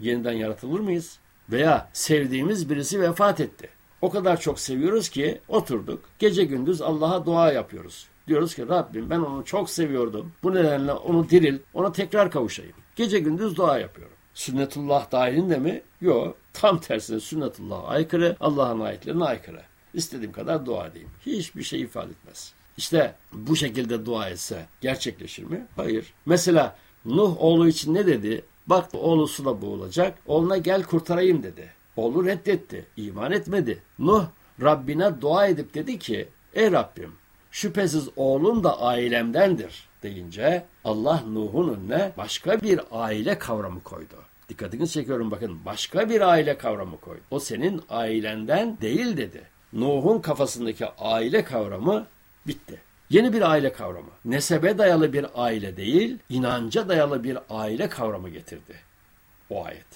yeniden yaratılır mıyız? Veya sevdiğimiz birisi vefat etti. O kadar çok seviyoruz ki oturduk gece gündüz Allah'a dua yapıyoruz. Diyoruz ki Rabbim ben onu çok seviyordum. Bu nedenle onu diril, ona tekrar kavuşayım. Gece gündüz dua yapıyorum. Sünnetullah dahilinde mi? Yok. Tam tersine sünnetullah aykırı, Allah'ın ayetlerine aykırı. İstediğim kadar dua edeyim. Hiçbir şey ifade etmez. İşte bu şekilde dua etse gerçekleşir mi? Hayır. Mesela Nuh oğlu için ne dedi? Bak oğlu suda boğulacak. Oğluna gel kurtarayım dedi. Oğlu reddetti. İman etmedi. Nuh Rabbine dua edip dedi ki Ey Rabbim şüphesiz oğlum da ailemdendir deyince Allah Nuh'un önüne başka bir aile kavramı koydu. Dikkatinizi çekiyorum bakın başka bir aile kavramı koydu. O senin ailenden değil dedi. Nuh'un kafasındaki aile kavramı bitti. Yeni bir aile kavramı. Nesebe dayalı bir aile değil, inanca dayalı bir aile kavramı getirdi. O ayet.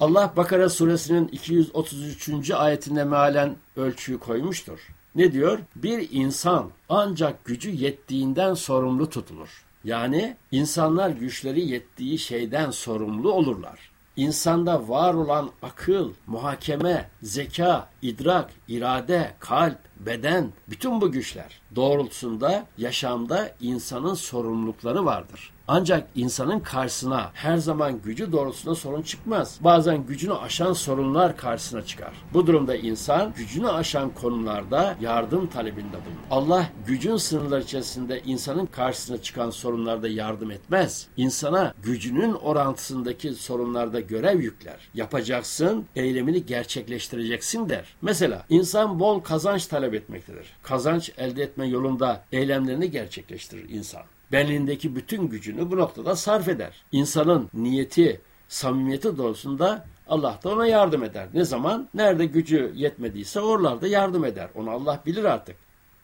Allah Bakara suresinin 233. ayetinde mealen ölçüyü koymuştur. Ne diyor? Bir insan ancak gücü yettiğinden sorumlu tutulur. Yani insanlar güçleri yettiği şeyden sorumlu olurlar insanda var olan akıl, muhakeme, zeka, idrak, irade, kalp, beden, bütün bu güçler doğrultusunda yaşamda insanın sorumlulukları vardır. Ancak insanın karşısına her zaman gücü doğrultusunda sorun çıkmaz. Bazen gücünü aşan sorunlar karşısına çıkar. Bu durumda insan gücünü aşan konularda yardım talebinde bulunur. Allah gücün sınırları içerisinde insanın karşısına çıkan sorunlarda yardım etmez. İnsana gücünün orantısındaki sorunlarda görev yükler. Yapacaksın, eylemini gerçekleştireceksin der. Mesela insan bol kazanç talep etmektedir. Kazanç elde etme yolunda eylemlerini gerçekleştirir insan benliğindeki bütün gücünü bu noktada sarf eder. İnsanın niyeti, samimiyeti doğrusunda Allah da ona yardım eder. Ne zaman? Nerede gücü yetmediyse oralarda yardım eder. Onu Allah bilir artık.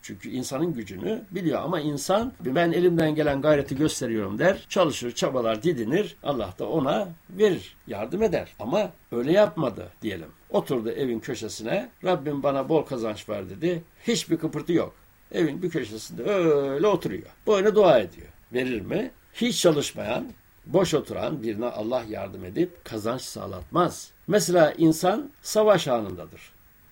Çünkü insanın gücünü biliyor ama insan ben elimden gelen gayreti gösteriyorum der. Çalışır, çabalar, didinir. Allah da ona verir, yardım eder. Ama öyle yapmadı diyelim. Oturdu evin köşesine. Rabbim bana bol kazanç ver dedi. Hiçbir kıpırtı yok. Evin bir köşesinde öyle oturuyor. Böyle dua ediyor. Verir mi? Hiç çalışmayan, boş oturan birine Allah yardım edip kazanç sağlatmaz. Mesela insan savaş anındadır.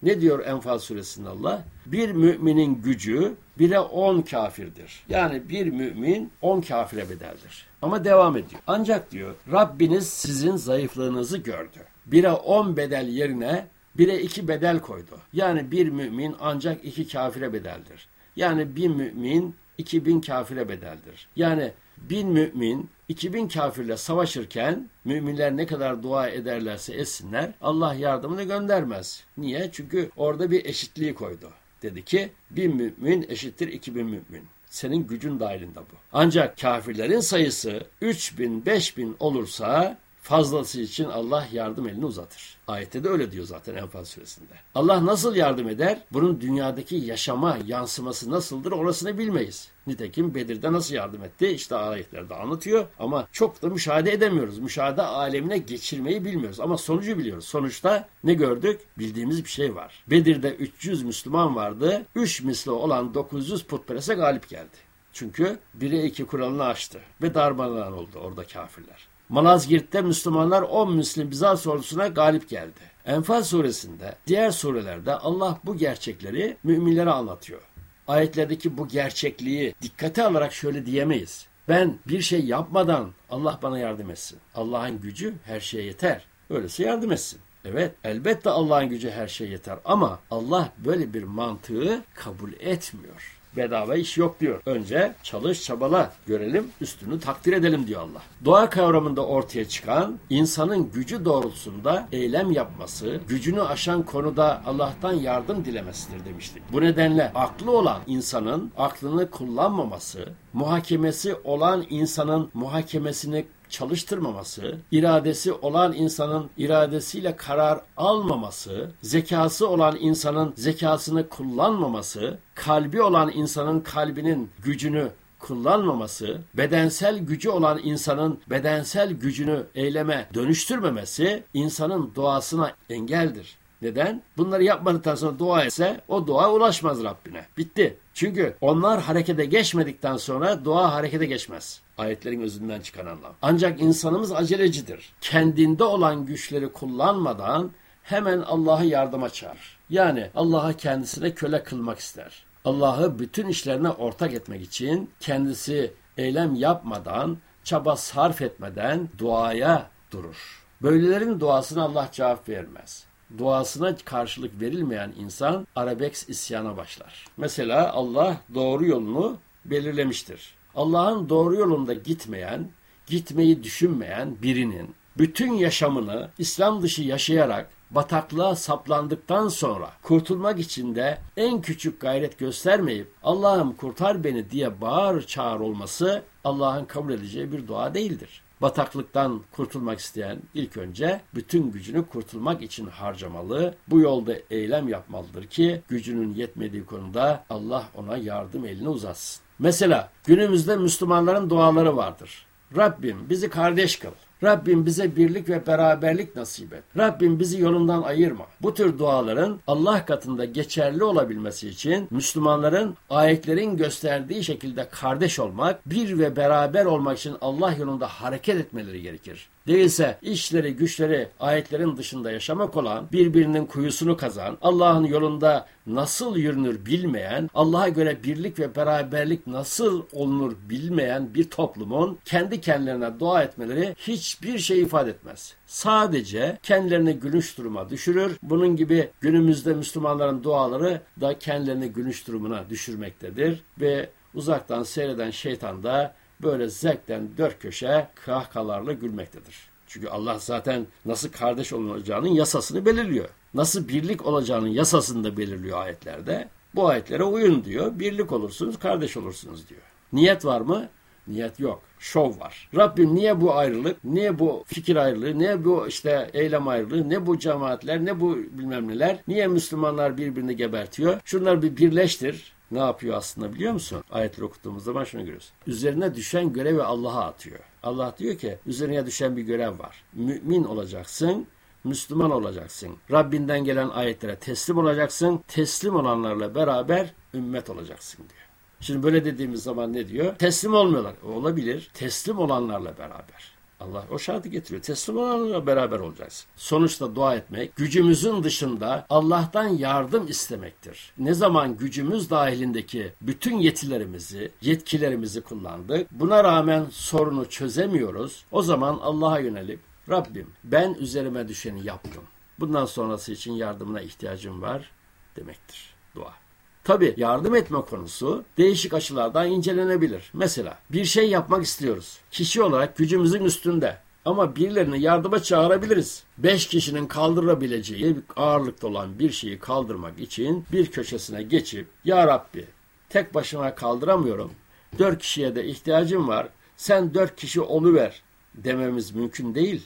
Ne diyor Enfal suresinde Allah? Bir müminin gücü bire on kafirdir. Yani bir mümin on kafire bedeldir. Ama devam ediyor. Ancak diyor Rabbiniz sizin zayıflığınızı gördü. Bire on bedel yerine bire iki bedel koydu. Yani bir mümin ancak iki kafire bedeldir. Yani bin mümin iki bin kafire bedeldir. Yani bin mümin iki bin kafirle savaşırken müminler ne kadar dua ederlerse etsinler Allah yardımını göndermez. Niye? Çünkü orada bir eşitliği koydu. Dedi ki bin mümin eşittir iki bin mümin. Senin gücün dahilinde bu. Ancak kafirlerin sayısı 3000 5000 olursa fazlası için Allah yardım elini uzatır. Ayette de öyle diyor zaten Enfal suresinde. Allah nasıl yardım eder? Bunun dünyadaki yaşama yansıması nasıldır orasını bilmeyiz. Nitekim Bedir'de nasıl yardım etti? İşte ayetlerde anlatıyor ama çok da müşahede edemiyoruz. Müşahede alemine geçirmeyi bilmiyoruz ama sonucu biliyoruz. Sonuçta ne gördük? Bildiğimiz bir şey var. Bedir'de 300 Müslüman vardı. 3 misli olan 900 putpereste galip geldi. Çünkü 1'e 2 kuralını aştı ve darmadan oldu orada kafirler. Malazgirt'te Müslümanlar 10 Müslim Bizans ordusuna galip geldi. Enfal suresinde, diğer surelerde Allah bu gerçekleri müminlere anlatıyor. Ayetlerdeki bu gerçekliği dikkate alarak şöyle diyemeyiz. Ben bir şey yapmadan Allah bana yardım etsin. Allah'ın gücü her şeye yeter. Öyleyse yardım etsin. Evet elbette Allah'ın gücü her şeye yeter ama Allah böyle bir mantığı kabul etmiyor bedava iş yok diyor. Önce çalış çabala görelim üstünü takdir edelim diyor Allah. Doğa kavramında ortaya çıkan insanın gücü doğrultusunda eylem yapması, gücünü aşan konuda Allah'tan yardım dilemesidir demiştik. Bu nedenle aklı olan insanın aklını kullanmaması, muhakemesi olan insanın muhakemesini çalıştırmaması, iradesi olan insanın iradesiyle karar almaması, zekası olan insanın zekasını kullanmaması, kalbi olan insanın kalbinin gücünü kullanmaması, bedensel gücü olan insanın bedensel gücünü eyleme dönüştürmemesi insanın doğasına engeldir. Neden? Bunları yapmadıktan sonra dua etse o dua ulaşmaz Rabbine. Bitti. Çünkü onlar harekete geçmedikten sonra dua harekete geçmez. Ayetlerin özünden çıkan anlam. Ancak insanımız acelecidir. Kendinde olan güçleri kullanmadan hemen Allah'ı yardıma çağırır. Yani Allah'ı kendisine köle kılmak ister. Allah'ı bütün işlerine ortak etmek için kendisi eylem yapmadan, çaba sarf etmeden duaya durur. Böylelerin duasına Allah cevap vermez duasına karşılık verilmeyen insan arabeks isyana başlar. Mesela Allah doğru yolunu belirlemiştir. Allah'ın doğru yolunda gitmeyen, gitmeyi düşünmeyen birinin bütün yaşamını İslam dışı yaşayarak bataklığa saplandıktan sonra kurtulmak için de en küçük gayret göstermeyip Allah'ım kurtar beni diye bağır çağır olması Allah'ın kabul edeceği bir dua değildir bataklıktan kurtulmak isteyen ilk önce bütün gücünü kurtulmak için harcamalı. Bu yolda eylem yapmalıdır ki gücünün yetmediği konuda Allah ona yardım elini uzatsın. Mesela günümüzde Müslümanların duaları vardır. Rabbim bizi kardeş kıl. Rabbim bize birlik ve beraberlik nasip et. Rabbim bizi yolundan ayırma. Bu tür duaların Allah katında geçerli olabilmesi için Müslümanların ayetlerin gösterdiği şekilde kardeş olmak, bir ve beraber olmak için Allah yolunda hareket etmeleri gerekir. Değilse işleri, güçleri ayetlerin dışında yaşamak olan, birbirinin kuyusunu kazan, Allah'ın yolunda nasıl yürünür bilmeyen, Allah'a göre birlik ve beraberlik nasıl olunur bilmeyen bir toplumun kendi kendilerine dua etmeleri hiçbir şey ifade etmez. Sadece kendilerini gülünç duruma düşürür. Bunun gibi günümüzde Müslümanların duaları da kendilerini gülünç durumuna düşürmektedir ve uzaktan seyreden şeytan da böyle zevkten dört köşe kahkahalarla gülmektedir. Çünkü Allah zaten nasıl kardeş olacağının yasasını belirliyor. Nasıl birlik olacağının yasasını da belirliyor ayetlerde. Bu ayetlere uyun diyor. Birlik olursunuz, kardeş olursunuz diyor. Niyet var mı? Niyet yok. Şov var. Rabbim niye bu ayrılık, niye bu fikir ayrılığı, niye bu işte eylem ayrılığı, ne bu cemaatler, ne bu bilmem neler, niye Müslümanlar birbirini gebertiyor? Şunları bir birleştir ne yapıyor aslında biliyor musun? Ayetleri okuduğumuz zaman şunu görüyoruz. Üzerine düşen görevi Allah'a atıyor. Allah diyor ki üzerine düşen bir görev var. Mümin olacaksın, Müslüman olacaksın. Rabbinden gelen ayetlere teslim olacaksın. Teslim olanlarla beraber ümmet olacaksın diyor. Şimdi böyle dediğimiz zaman ne diyor? Teslim olmuyorlar. Olabilir. Teslim olanlarla beraber. Allah o şartı getiriyor. Teslim olanlarla beraber olacağız. Sonuçta dua etmek gücümüzün dışında Allah'tan yardım istemektir. Ne zaman gücümüz dahilindeki bütün yetilerimizi, yetkilerimizi kullandık, buna rağmen sorunu çözemiyoruz. O zaman Allah'a yönelip Rabbim ben üzerime düşeni yaptım. Bundan sonrası için yardımına ihtiyacım var demektir dua. Tabi yardım etme konusu değişik açılardan incelenebilir. Mesela bir şey yapmak istiyoruz. Kişi olarak gücümüzün üstünde. Ama birilerini yardıma çağırabiliriz. Beş kişinin kaldırabileceği ağırlıkta olan bir şeyi kaldırmak için bir köşesine geçip Ya Rabbi tek başıma kaldıramıyorum. Dört kişiye de ihtiyacım var. Sen dört kişi oluver dememiz mümkün değil.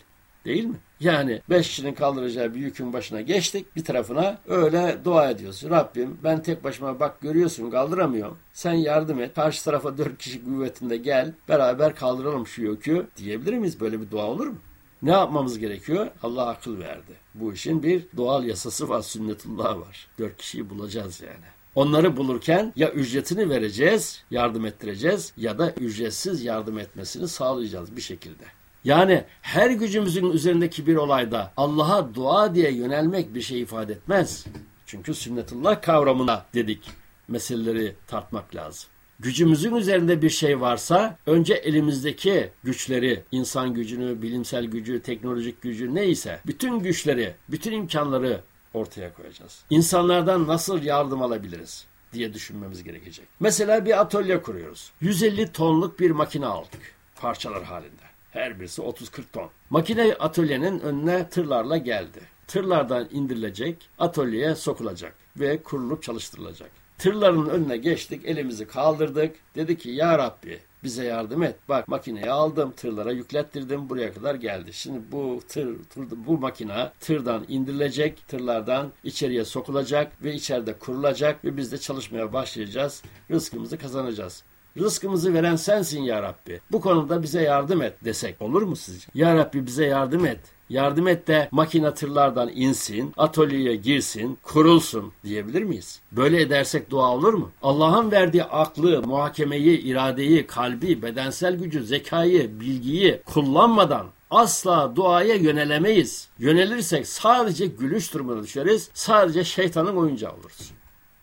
Değil mi? Yani beş kişinin kaldıracağı bir yükün başına geçtik. Bir tarafına öyle dua ediyoruz. Rabbim ben tek başıma bak görüyorsun kaldıramıyorum. Sen yardım et. Karşı tarafa dört kişi kuvvetinde gel. Beraber kaldıralım şu yükü diyebilir miyiz? Böyle bir dua olur mu? Ne yapmamız gerekiyor? Allah akıl verdi. Bu işin bir doğal yasası var, sünnetullah var. Dört kişiyi bulacağız yani. Onları bulurken ya ücretini vereceğiz, yardım ettireceğiz ya da ücretsiz yardım etmesini sağlayacağız bir şekilde. Yani her gücümüzün üzerindeki bir olayda Allah'a dua diye yönelmek bir şey ifade etmez. Çünkü sünnetullah kavramına dedik meseleleri tartmak lazım. Gücümüzün üzerinde bir şey varsa önce elimizdeki güçleri, insan gücünü, bilimsel gücü, teknolojik gücü neyse bütün güçleri, bütün imkanları ortaya koyacağız. İnsanlardan nasıl yardım alabiliriz diye düşünmemiz gerekecek. Mesela bir atölye kuruyoruz. 150 tonluk bir makine aldık parçalar halinde. Her birisi 30-40 ton. Makine atölyenin önüne tırlarla geldi. Tırlardan indirilecek, atölyeye sokulacak ve kurulup çalıştırılacak. Tırların önüne geçtik, elimizi kaldırdık. Dedi ki ya Rabbi bize yardım et. Bak makineyi aldım, tırlara yüklettirdim, buraya kadar geldi. Şimdi bu tır, tır bu makine tırdan indirilecek, tırlardan içeriye sokulacak ve içeride kurulacak ve biz de çalışmaya başlayacağız. Rızkımızı kazanacağız. Rızkımızı veren sensin ya Rabbi. Bu konuda bize yardım et desek olur mu sizce? Ya Rabbi bize yardım et. Yardım et de makine tırlardan insin, atölyeye girsin, kurulsun diyebilir miyiz? Böyle edersek dua olur mu? Allah'ın verdiği aklı, muhakemeyi, iradeyi, kalbi, bedensel gücü, zekayı, bilgiyi kullanmadan asla duaya yönelemeyiz. Yönelirsek sadece gülüş durumuna düşeriz. Sadece şeytanın oyuncağı oluruz.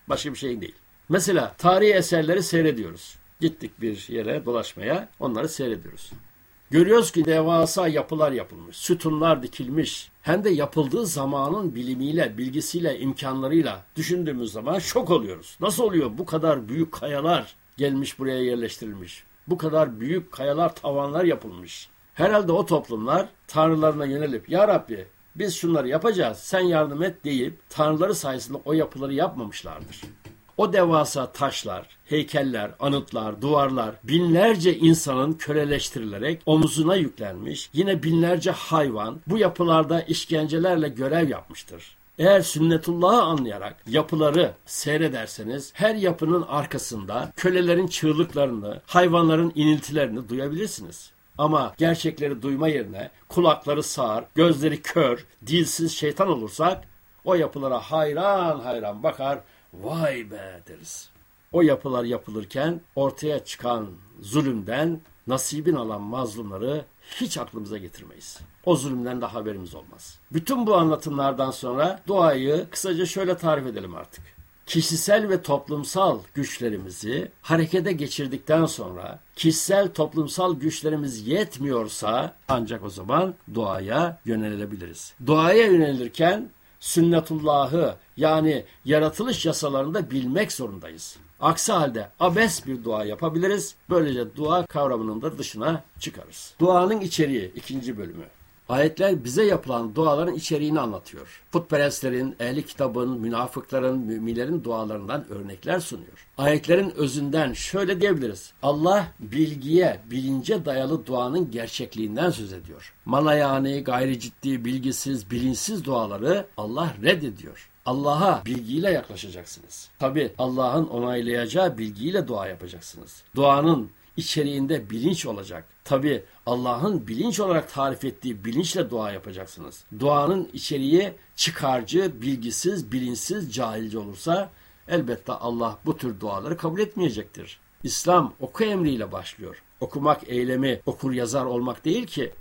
Başka bir şey değil. Mesela tarihi eserleri seyrediyoruz. Gittik bir yere dolaşmaya, onları seyrediyoruz. Görüyoruz ki devasa yapılar yapılmış, sütunlar dikilmiş. Hem de yapıldığı zamanın bilimiyle, bilgisiyle, imkanlarıyla düşündüğümüz zaman şok oluyoruz. Nasıl oluyor bu kadar büyük kayalar gelmiş buraya yerleştirilmiş? Bu kadar büyük kayalar, tavanlar yapılmış. Herhalde o toplumlar tanrılarına yönelip Ya Rabbi biz şunları yapacağız sen yardım et deyip tanrıları sayesinde o yapıları yapmamışlardır. O devasa taşlar, heykeller, anıtlar, duvarlar binlerce insanın köleleştirilerek omuzuna yüklenmiş, yine binlerce hayvan bu yapılarda işkencelerle görev yapmıştır. Eğer sünnetullahı anlayarak yapıları seyrederseniz her yapının arkasında kölelerin çığlıklarını, hayvanların iniltilerini duyabilirsiniz. Ama gerçekleri duyma yerine kulakları sağır, gözleri kör, dilsiz şeytan olursak o yapılara hayran hayran bakar Vay be deriz. O yapılar yapılırken ortaya çıkan zulümden nasibin alan mazlumları hiç aklımıza getirmeyiz. O zulümden de haberimiz olmaz. Bütün bu anlatımlardan sonra duayı kısaca şöyle tarif edelim artık. Kişisel ve toplumsal güçlerimizi harekete geçirdikten sonra kişisel toplumsal güçlerimiz yetmiyorsa ancak o zaman duaya yönelebiliriz. Duaya yönelirken sünnetullahı yani yaratılış yasalarını da bilmek zorundayız. Aksi halde abes bir dua yapabiliriz. Böylece dua kavramının da dışına çıkarız. Duanın içeriği ikinci bölümü. Ayetler bize yapılan duaların içeriğini anlatıyor. Putperestlerin, ehli kitabın, münafıkların, müminlerin dualarından örnekler sunuyor. Ayetlerin özünden şöyle diyebiliriz. Allah bilgiye, bilince dayalı duanın gerçekliğinden söz ediyor. Malayani, gayri ciddi, bilgisiz, bilinçsiz duaları Allah reddediyor. Allah'a bilgiyle yaklaşacaksınız. Tabi Allah'ın onaylayacağı bilgiyle dua yapacaksınız. Duanın içeriğinde bilinç olacak. Tabi Allah'ın bilinç olarak tarif ettiği bilinçle dua yapacaksınız. Duanın içeriği çıkarcı, bilgisiz, bilinçsiz, cahilce olursa elbette Allah bu tür duaları kabul etmeyecektir. İslam oku emriyle başlıyor. Okumak eylemi okur yazar olmak değil ki.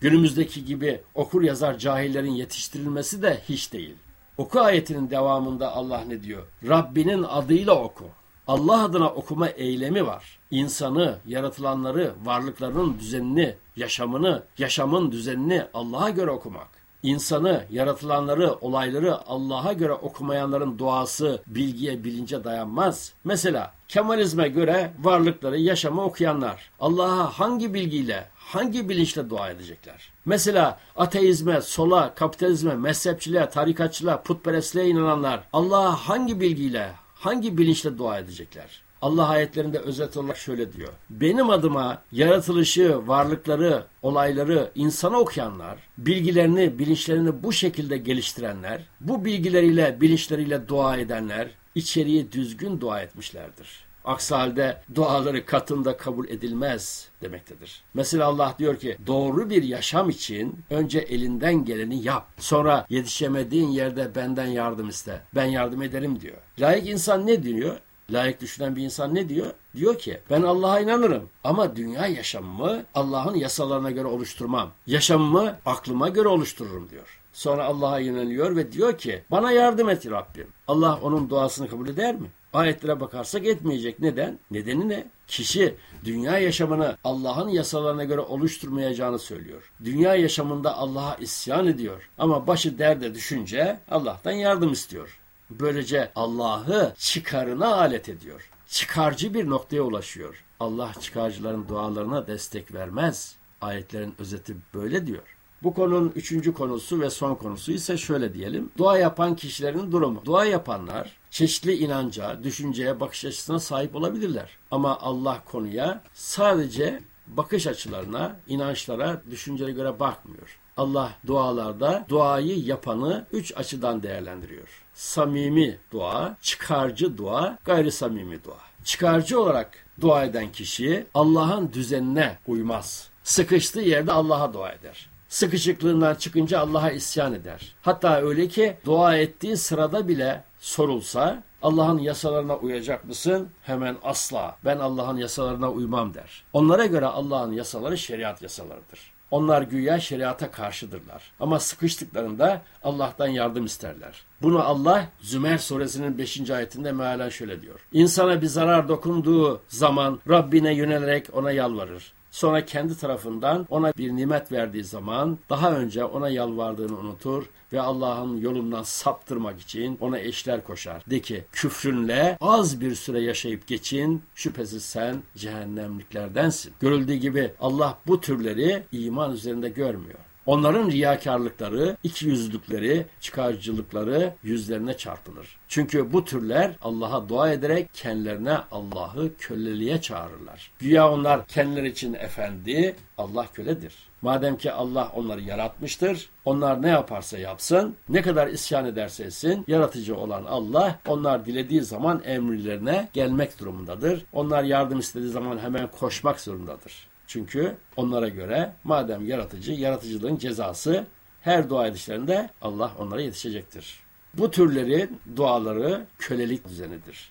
Günümüzdeki gibi okur yazar cahillerin yetiştirilmesi de hiç değil. Oku ayetinin devamında Allah ne diyor? Rabbinin adıyla oku. Allah adına okuma eylemi var. İnsanı, yaratılanları, varlıklarının düzenini, yaşamını, yaşamın düzenini Allah'a göre okumak. İnsanı, yaratılanları, olayları Allah'a göre okumayanların duası bilgiye, bilince dayanmaz. Mesela Kemalizme göre varlıkları, yaşamı okuyanlar Allah'a hangi bilgiyle, hangi bilinçle dua edecekler? Mesela ateizme, sola, kapitalizme, mezhepçiliğe, tarikatçılığa, putperestliğe inananlar Allah'a hangi bilgiyle, hangi bilinçle dua edecekler? Allah ayetlerinde özet olarak şöyle diyor. Benim adıma yaratılışı, varlıkları, olayları insana okuyanlar, bilgilerini, bilinçlerini bu şekilde geliştirenler, bu bilgileriyle, bilinçleriyle dua edenler, içeriği düzgün dua etmişlerdir. Aksi halde duaları katında kabul edilmez demektedir. Mesela Allah diyor ki doğru bir yaşam için önce elinden geleni yap. Sonra yetişemediğin yerde benden yardım iste. Ben yardım ederim diyor. Layık insan ne diyor? Layık düşünen bir insan ne diyor? Diyor ki ben Allah'a inanırım ama dünya yaşamımı Allah'ın yasalarına göre oluşturmam. Yaşamımı aklıma göre oluştururum diyor. Sonra Allah'a yöneliyor ve diyor ki bana yardım et Rabbim. Allah onun duasını kabul eder mi? Ayetlere bakarsak etmeyecek. Neden? Nedeni ne? Kişi dünya yaşamını Allah'ın yasalarına göre oluşturmayacağını söylüyor. Dünya yaşamında Allah'a isyan ediyor. Ama başı derde düşünce Allah'tan yardım istiyor. Böylece Allah'ı çıkarına alet ediyor. Çıkarcı bir noktaya ulaşıyor. Allah çıkarcıların dualarına destek vermez. Ayetlerin özeti böyle diyor. Bu konunun üçüncü konusu ve son konusu ise şöyle diyelim. Dua yapan kişilerin durumu. Dua yapanlar çeşitli inanca, düşünceye, bakış açısına sahip olabilirler. Ama Allah konuya sadece bakış açılarına, inançlara, düşüncelere göre bakmıyor. Allah dualarda duayı yapanı üç açıdan değerlendiriyor. Samimi dua, çıkarcı dua, gayri samimi dua. Çıkarcı olarak dua eden kişi Allah'ın düzenine uymaz. Sıkıştığı yerde Allah'a dua eder. Sıkışıklığından çıkınca Allah'a isyan eder. Hatta öyle ki dua ettiği sırada bile sorulsa Allah'ın yasalarına uyacak mısın? Hemen asla. Ben Allah'ın yasalarına uymam der. Onlara göre Allah'ın yasaları şeriat yasalarıdır. Onlar güya şeriata karşıdırlar. Ama sıkıştıklarında Allah'tan yardım isterler. Bunu Allah Zümer suresinin 5. ayetinde mealen şöyle diyor. İnsana bir zarar dokunduğu zaman Rabbine yönelerek ona yalvarır. Sonra kendi tarafından ona bir nimet verdiği zaman daha önce ona yalvardığını unutur ve Allah'ın yolundan saptırmak için ona eşler koşar. De ki küfrünle az bir süre yaşayıp geçin şüphesiz sen cehennemliklerdensin. Görüldüğü gibi Allah bu türleri iman üzerinde görmüyor. Onların riyakarlıkları, ikiyüzlülükleri, çıkarcılıkları yüzlerine çarpılır. Çünkü bu türler Allah'a dua ederek kendilerine Allah'ı köleliğe çağırırlar. Güya onlar kendileri için efendi, Allah köledir. Madem ki Allah onları yaratmıştır, onlar ne yaparsa yapsın, ne kadar isyan ederse etsin, yaratıcı olan Allah, onlar dilediği zaman emrilerine gelmek durumundadır. Onlar yardım istediği zaman hemen koşmak zorundadır. Çünkü onlara göre madem yaratıcı, yaratıcılığın cezası her dua edişlerinde Allah onlara yetişecektir. Bu türlerin duaları kölelik düzenidir.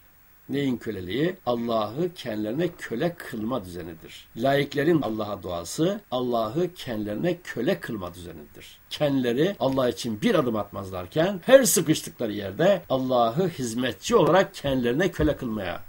Neyin köleliği? Allah'ı kendilerine köle kılma düzenidir. Laiklerin Allah'a duası Allah'ı kendilerine köle kılma düzenidir. Kendileri Allah için bir adım atmazlarken her sıkıştıkları yerde Allah'ı hizmetçi olarak kendilerine köle kılmaya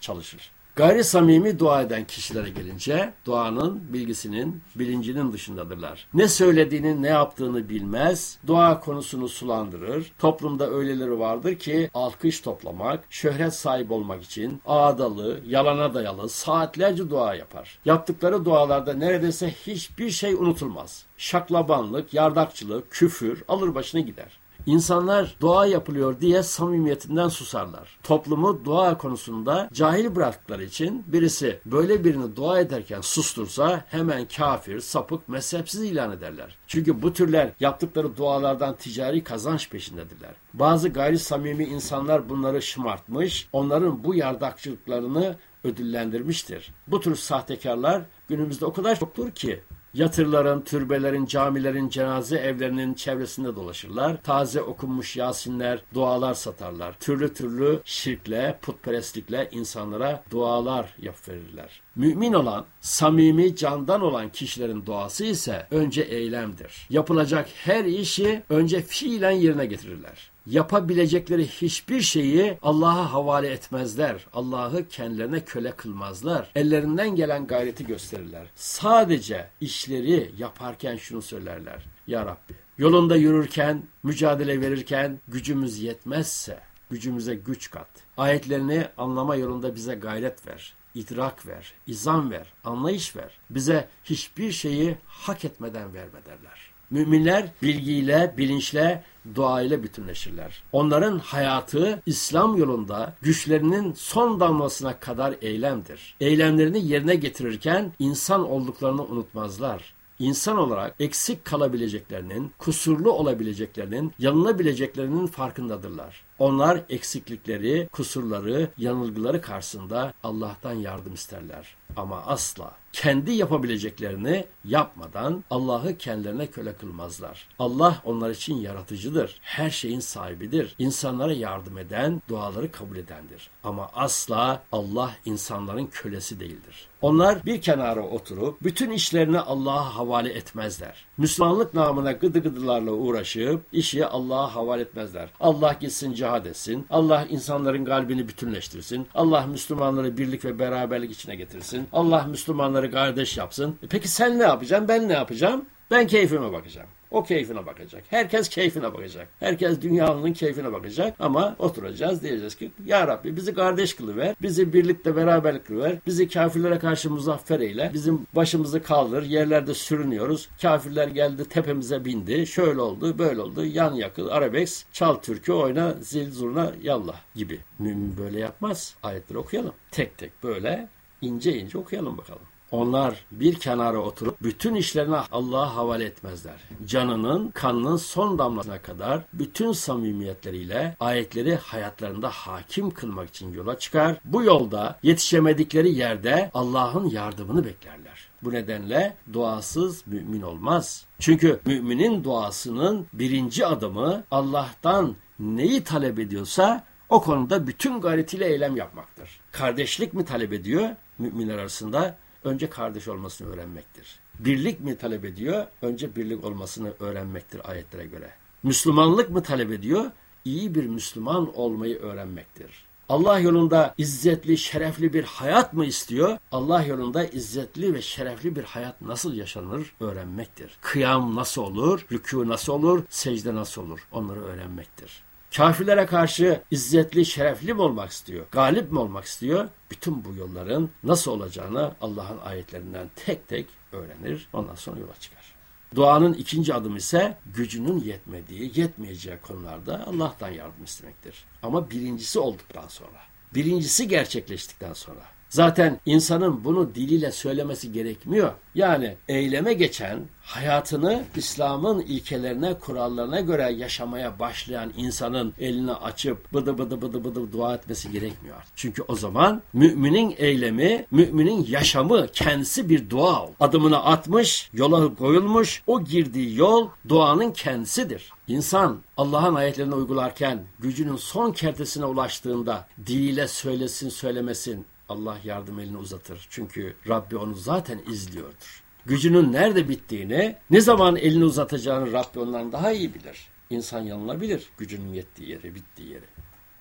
çalışır. Gayri samimi dua eden kişilere gelince duanın bilgisinin, bilincinin dışındadırlar. Ne söylediğini, ne yaptığını bilmez, dua konusunu sulandırır. Toplumda öyleleri vardır ki alkış toplamak, şöhret sahip olmak için ağdalı, yalana dayalı saatlerce dua yapar. Yaptıkları dualarda neredeyse hiçbir şey unutulmaz. Şaklabanlık, yardakçılık, küfür alır başını gider. İnsanlar dua yapılıyor diye samimiyetinden susarlar. Toplumu dua konusunda cahil bıraktıkları için birisi böyle birini dua ederken sustursa hemen kafir, sapık, mezhepsiz ilan ederler. Çünkü bu türler yaptıkları dualardan ticari kazanç peşindedirler. Bazı gayri samimi insanlar bunları şımartmış, onların bu yardakçılıklarını ödüllendirmiştir. Bu tür sahtekarlar günümüzde o kadar çoktur ki Yatırların, türbelerin, camilerin, cenaze evlerinin çevresinde dolaşırlar. Taze okunmuş yasinler, dualar satarlar. Türlü türlü şirkle, putperestlikle insanlara dualar yapıverirler. Mümin olan, samimi, candan olan kişilerin duası ise önce eylemdir. Yapılacak her işi önce fiilen yerine getirirler yapabilecekleri hiçbir şeyi Allah'a havale etmezler. Allah'ı kendilerine köle kılmazlar. Ellerinden gelen gayreti gösterirler. Sadece işleri yaparken şunu söylerler. Ya Rabbi yolunda yürürken, mücadele verirken gücümüz yetmezse gücümüze güç kat. Ayetlerini anlama yolunda bize gayret ver idrak ver, izan ver, anlayış ver. Bize hiçbir şeyi hak etmeden verme derler. Müminler bilgiyle, bilinçle, dua ile bütünleşirler. Onların hayatı İslam yolunda güçlerinin son damlasına kadar eylemdir. Eylemlerini yerine getirirken insan olduklarını unutmazlar insan olarak eksik kalabileceklerinin, kusurlu olabileceklerinin, yanılabileceklerinin farkındadırlar. Onlar eksiklikleri, kusurları, yanılgıları karşısında Allah'tan yardım isterler. Ama asla kendi yapabileceklerini yapmadan Allah'ı kendilerine köle kılmazlar. Allah onlar için yaratıcıdır. Her şeyin sahibidir. İnsanlara yardım eden, duaları kabul edendir. Ama asla Allah insanların kölesi değildir. Onlar bir kenara oturup bütün işlerini Allah'a havale etmezler. Müslümanlık namına gıdı gıdılarla uğraşıp işi Allah'a havale etmezler. Allah gitsin cihad etsin. Allah insanların kalbini bütünleştirsin. Allah Müslümanları birlik ve beraberlik içine getirsin. Allah Müslümanları kardeş yapsın. E peki sen ne yapacaksın? Ben ne yapacağım? Ben keyfime bakacağım. O keyfine bakacak. Herkes keyfine bakacak. Herkes dünyanın keyfine bakacak ama oturacağız diyeceğiz ki Ya Rabbi bizi kardeş kılıver, bizi birlikte beraberlik kılıver, bizi kafirlere karşı muzaffer eyle, bizim başımızı kaldır, yerlerde sürünüyoruz, kafirler geldi tepemize bindi, şöyle oldu, böyle oldu, yan yakıl, arabex, çal türkü, oyna, zil, zurna, yallah gibi. Mümin böyle yapmaz. Ayetleri okuyalım. Tek tek böyle ince ince okuyalım bakalım. Onlar bir kenara oturup bütün işlerini Allah'a havale etmezler. Canının, kanının son damlasına kadar bütün samimiyetleriyle ayetleri hayatlarında hakim kılmak için yola çıkar. Bu yolda yetişemedikleri yerde Allah'ın yardımını beklerler. Bu nedenle duasız mümin olmaz. Çünkü müminin duasının birinci adımı Allah'tan neyi talep ediyorsa o konuda bütün gayretiyle eylem yapmaktır. Kardeşlik mi talep ediyor müminler arasında? Önce kardeş olmasını öğrenmektir. Birlik mi talep ediyor? Önce birlik olmasını öğrenmektir ayetlere göre. Müslümanlık mı talep ediyor? İyi bir Müslüman olmayı öğrenmektir. Allah yolunda izzetli, şerefli bir hayat mı istiyor? Allah yolunda izzetli ve şerefli bir hayat nasıl yaşanır öğrenmektir. Kıyam nasıl olur? Rükû nasıl olur? Secde nasıl olur? Onları öğrenmektir. Kafirlere karşı izzetli, şerefli mi olmak istiyor? Galip mi olmak istiyor? Bütün bu yolların nasıl olacağını Allah'ın ayetlerinden tek tek öğrenir. Ondan sonra yola çıkar. Duanın ikinci adımı ise gücünün yetmediği, yetmeyeceği konularda Allah'tan yardım istemektir. Ama birincisi olduktan sonra, birincisi gerçekleştikten sonra Zaten insanın bunu diliyle söylemesi gerekmiyor. Yani eyleme geçen, hayatını İslam'ın ilkelerine, kurallarına göre yaşamaya başlayan insanın elini açıp bıdı bıdı bıdı bıdı dua etmesi gerekmiyor. Çünkü o zaman müminin eylemi, müminin yaşamı kendisi bir dua. Adımını atmış, yola koyulmuş, o girdiği yol duanın kendisidir. İnsan Allah'ın ayetlerini uygularken gücünün son kertesine ulaştığında diliyle söylesin söylemesin Allah yardım elini uzatır. Çünkü Rabbi onu zaten izliyordur. Gücünün nerede bittiğini, ne zaman elini uzatacağını Rabbi ondan daha iyi bilir. İnsan yanılabilir gücünün yettiği yeri, bittiği yeri.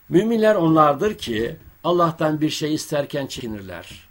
Müminler onlardır ki Allah'tan bir şey isterken çekinirler.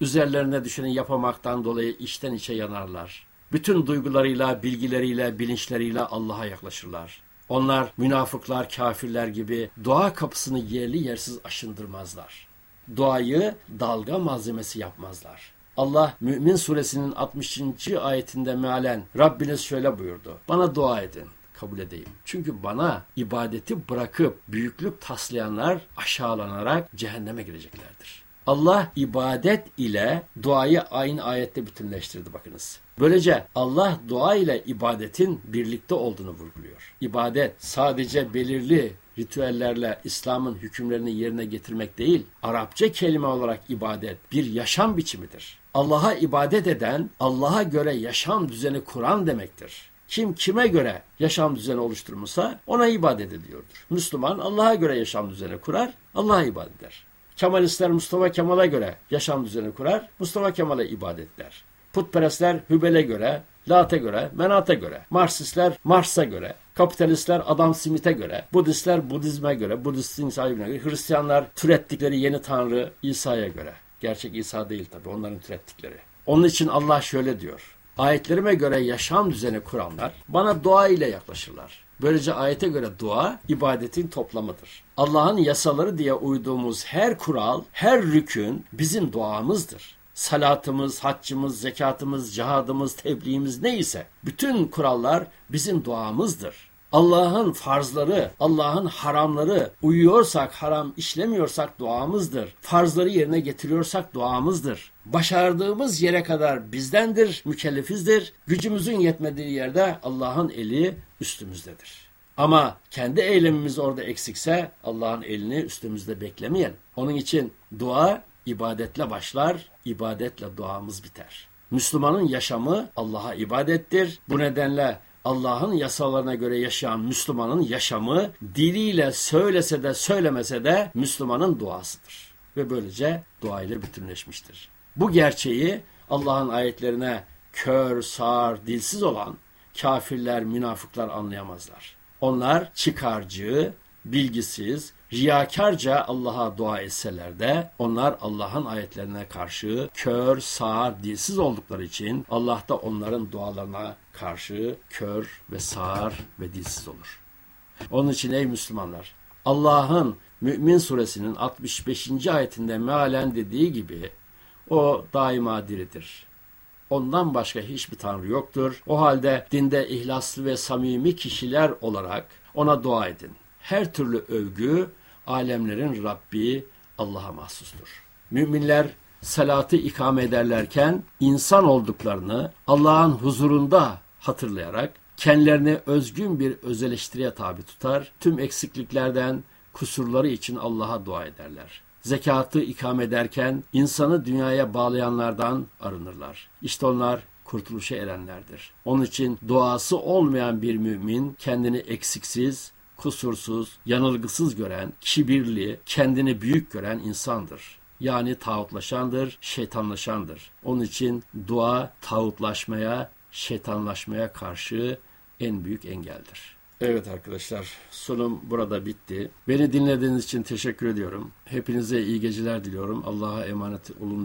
Üzerlerine düşeni yapamaktan dolayı içten içe yanarlar. Bütün duygularıyla, bilgileriyle, bilinçleriyle Allah'a yaklaşırlar. Onlar münafıklar, kafirler gibi dua kapısını yerli yersiz aşındırmazlar. Duayı dalga malzemesi yapmazlar. Allah Mümin suresinin 60. ayetinde mealen Rabbiniz şöyle buyurdu. Bana dua edin kabul edeyim. Çünkü bana ibadeti bırakıp büyüklük taslayanlar aşağılanarak cehenneme gireceklerdir. Allah ibadet ile duayı aynı ayette bütünleştirdi bakınız. Böylece Allah dua ile ibadetin birlikte olduğunu vurguluyor. İbadet sadece belirli ritüellerle İslam'ın hükümlerini yerine getirmek değil, Arapça kelime olarak ibadet bir yaşam biçimidir. Allah'a ibadet eden, Allah'a göre yaşam düzeni kuran demektir. Kim kime göre yaşam düzeni oluşturmuşsa ona ibadet ediyordur. Müslüman Allah'a göre yaşam düzeni kurar, Allah'a ibadet eder. Kemalistler Mustafa Kemal'a göre yaşam düzeni kurar, Mustafa Kemal'e ibadet eder. Putperestler Hübel'e göre, Lat'e göre, Menat'e göre, Marsistler Mars'a göre, kapitalistler Adam Smith'e göre, Budistler Budizme göre, Budistin sahibine göre, Hristiyanlar türettikleri yeni tanrı İsa'ya göre. Gerçek İsa değil tabi onların türettikleri. Onun için Allah şöyle diyor. Ayetlerime göre yaşam düzeni kuranlar bana dua ile yaklaşırlar. Böylece ayete göre dua ibadetin toplamıdır. Allah'ın yasaları diye uyduğumuz her kural, her rükün bizim duamızdır. Salatımız, haccımız, zekatımız, cihadımız, tebliğimiz neyse bütün kurallar bizim duamızdır. Allah'ın farzları, Allah'ın haramları uyuyorsak, haram işlemiyorsak duamızdır. Farzları yerine getiriyorsak duamızdır. Başardığımız yere kadar bizdendir, mükellefizdir. Gücümüzün yetmediği yerde Allah'ın eli üstümüzdedir. Ama kendi eylemimiz orada eksikse Allah'ın elini üstümüzde beklemeyen. Onun için dua ibadetle başlar, ibadetle duamız biter. Müslümanın yaşamı Allah'a ibadettir. Bu nedenle Allah'ın yasalarına göre yaşayan Müslümanın yaşamı diliyle söylese de söylemese de Müslümanın duasıdır. Ve böylece dua bütünleşmiştir. Bu gerçeği Allah'ın ayetlerine kör, sağır, dilsiz olan kafirler, münafıklar anlayamazlar. Onlar çıkarcı, bilgisiz, riyakarca Allah'a dua etseler de onlar Allah'ın ayetlerine karşı kör, sağır, dilsiz oldukları için Allah da onların dualarına karşı kör ve sağır ve dilsiz olur. Onun için ey Müslümanlar Allah'ın Mü'min suresinin 65. ayetinde mealen dediği gibi o daima diridir. Ondan başka hiçbir tanrı yoktur. O halde dinde ihlaslı ve samimi kişiler olarak ona dua edin. Her türlü övgü alemlerin Rabbi Allah'a mahsustur. Müminler salatı ikame ederlerken insan olduklarını Allah'ın huzurunda hatırlayarak kendilerini özgün bir özeleştiriye tabi tutar, tüm eksikliklerden, kusurları için Allah'a dua ederler. Zekatı ikame ederken insanı dünyaya bağlayanlardan arınırlar. İşte onlar kurtuluşa erenlerdir. Onun için duası olmayan bir mümin kendini eksiksiz, kusursuz, yanılgısız gören, kibirli, kendini büyük gören insandır. Yani tağutlaşandır, şeytanlaşandır. Onun için dua tağutlaşmaya, şeytanlaşmaya karşı en büyük engeldir. Evet arkadaşlar sunum burada bitti. Beni dinlediğiniz için teşekkür ediyorum. Hepinize iyi geceler diliyorum. Allah'a emanet olun.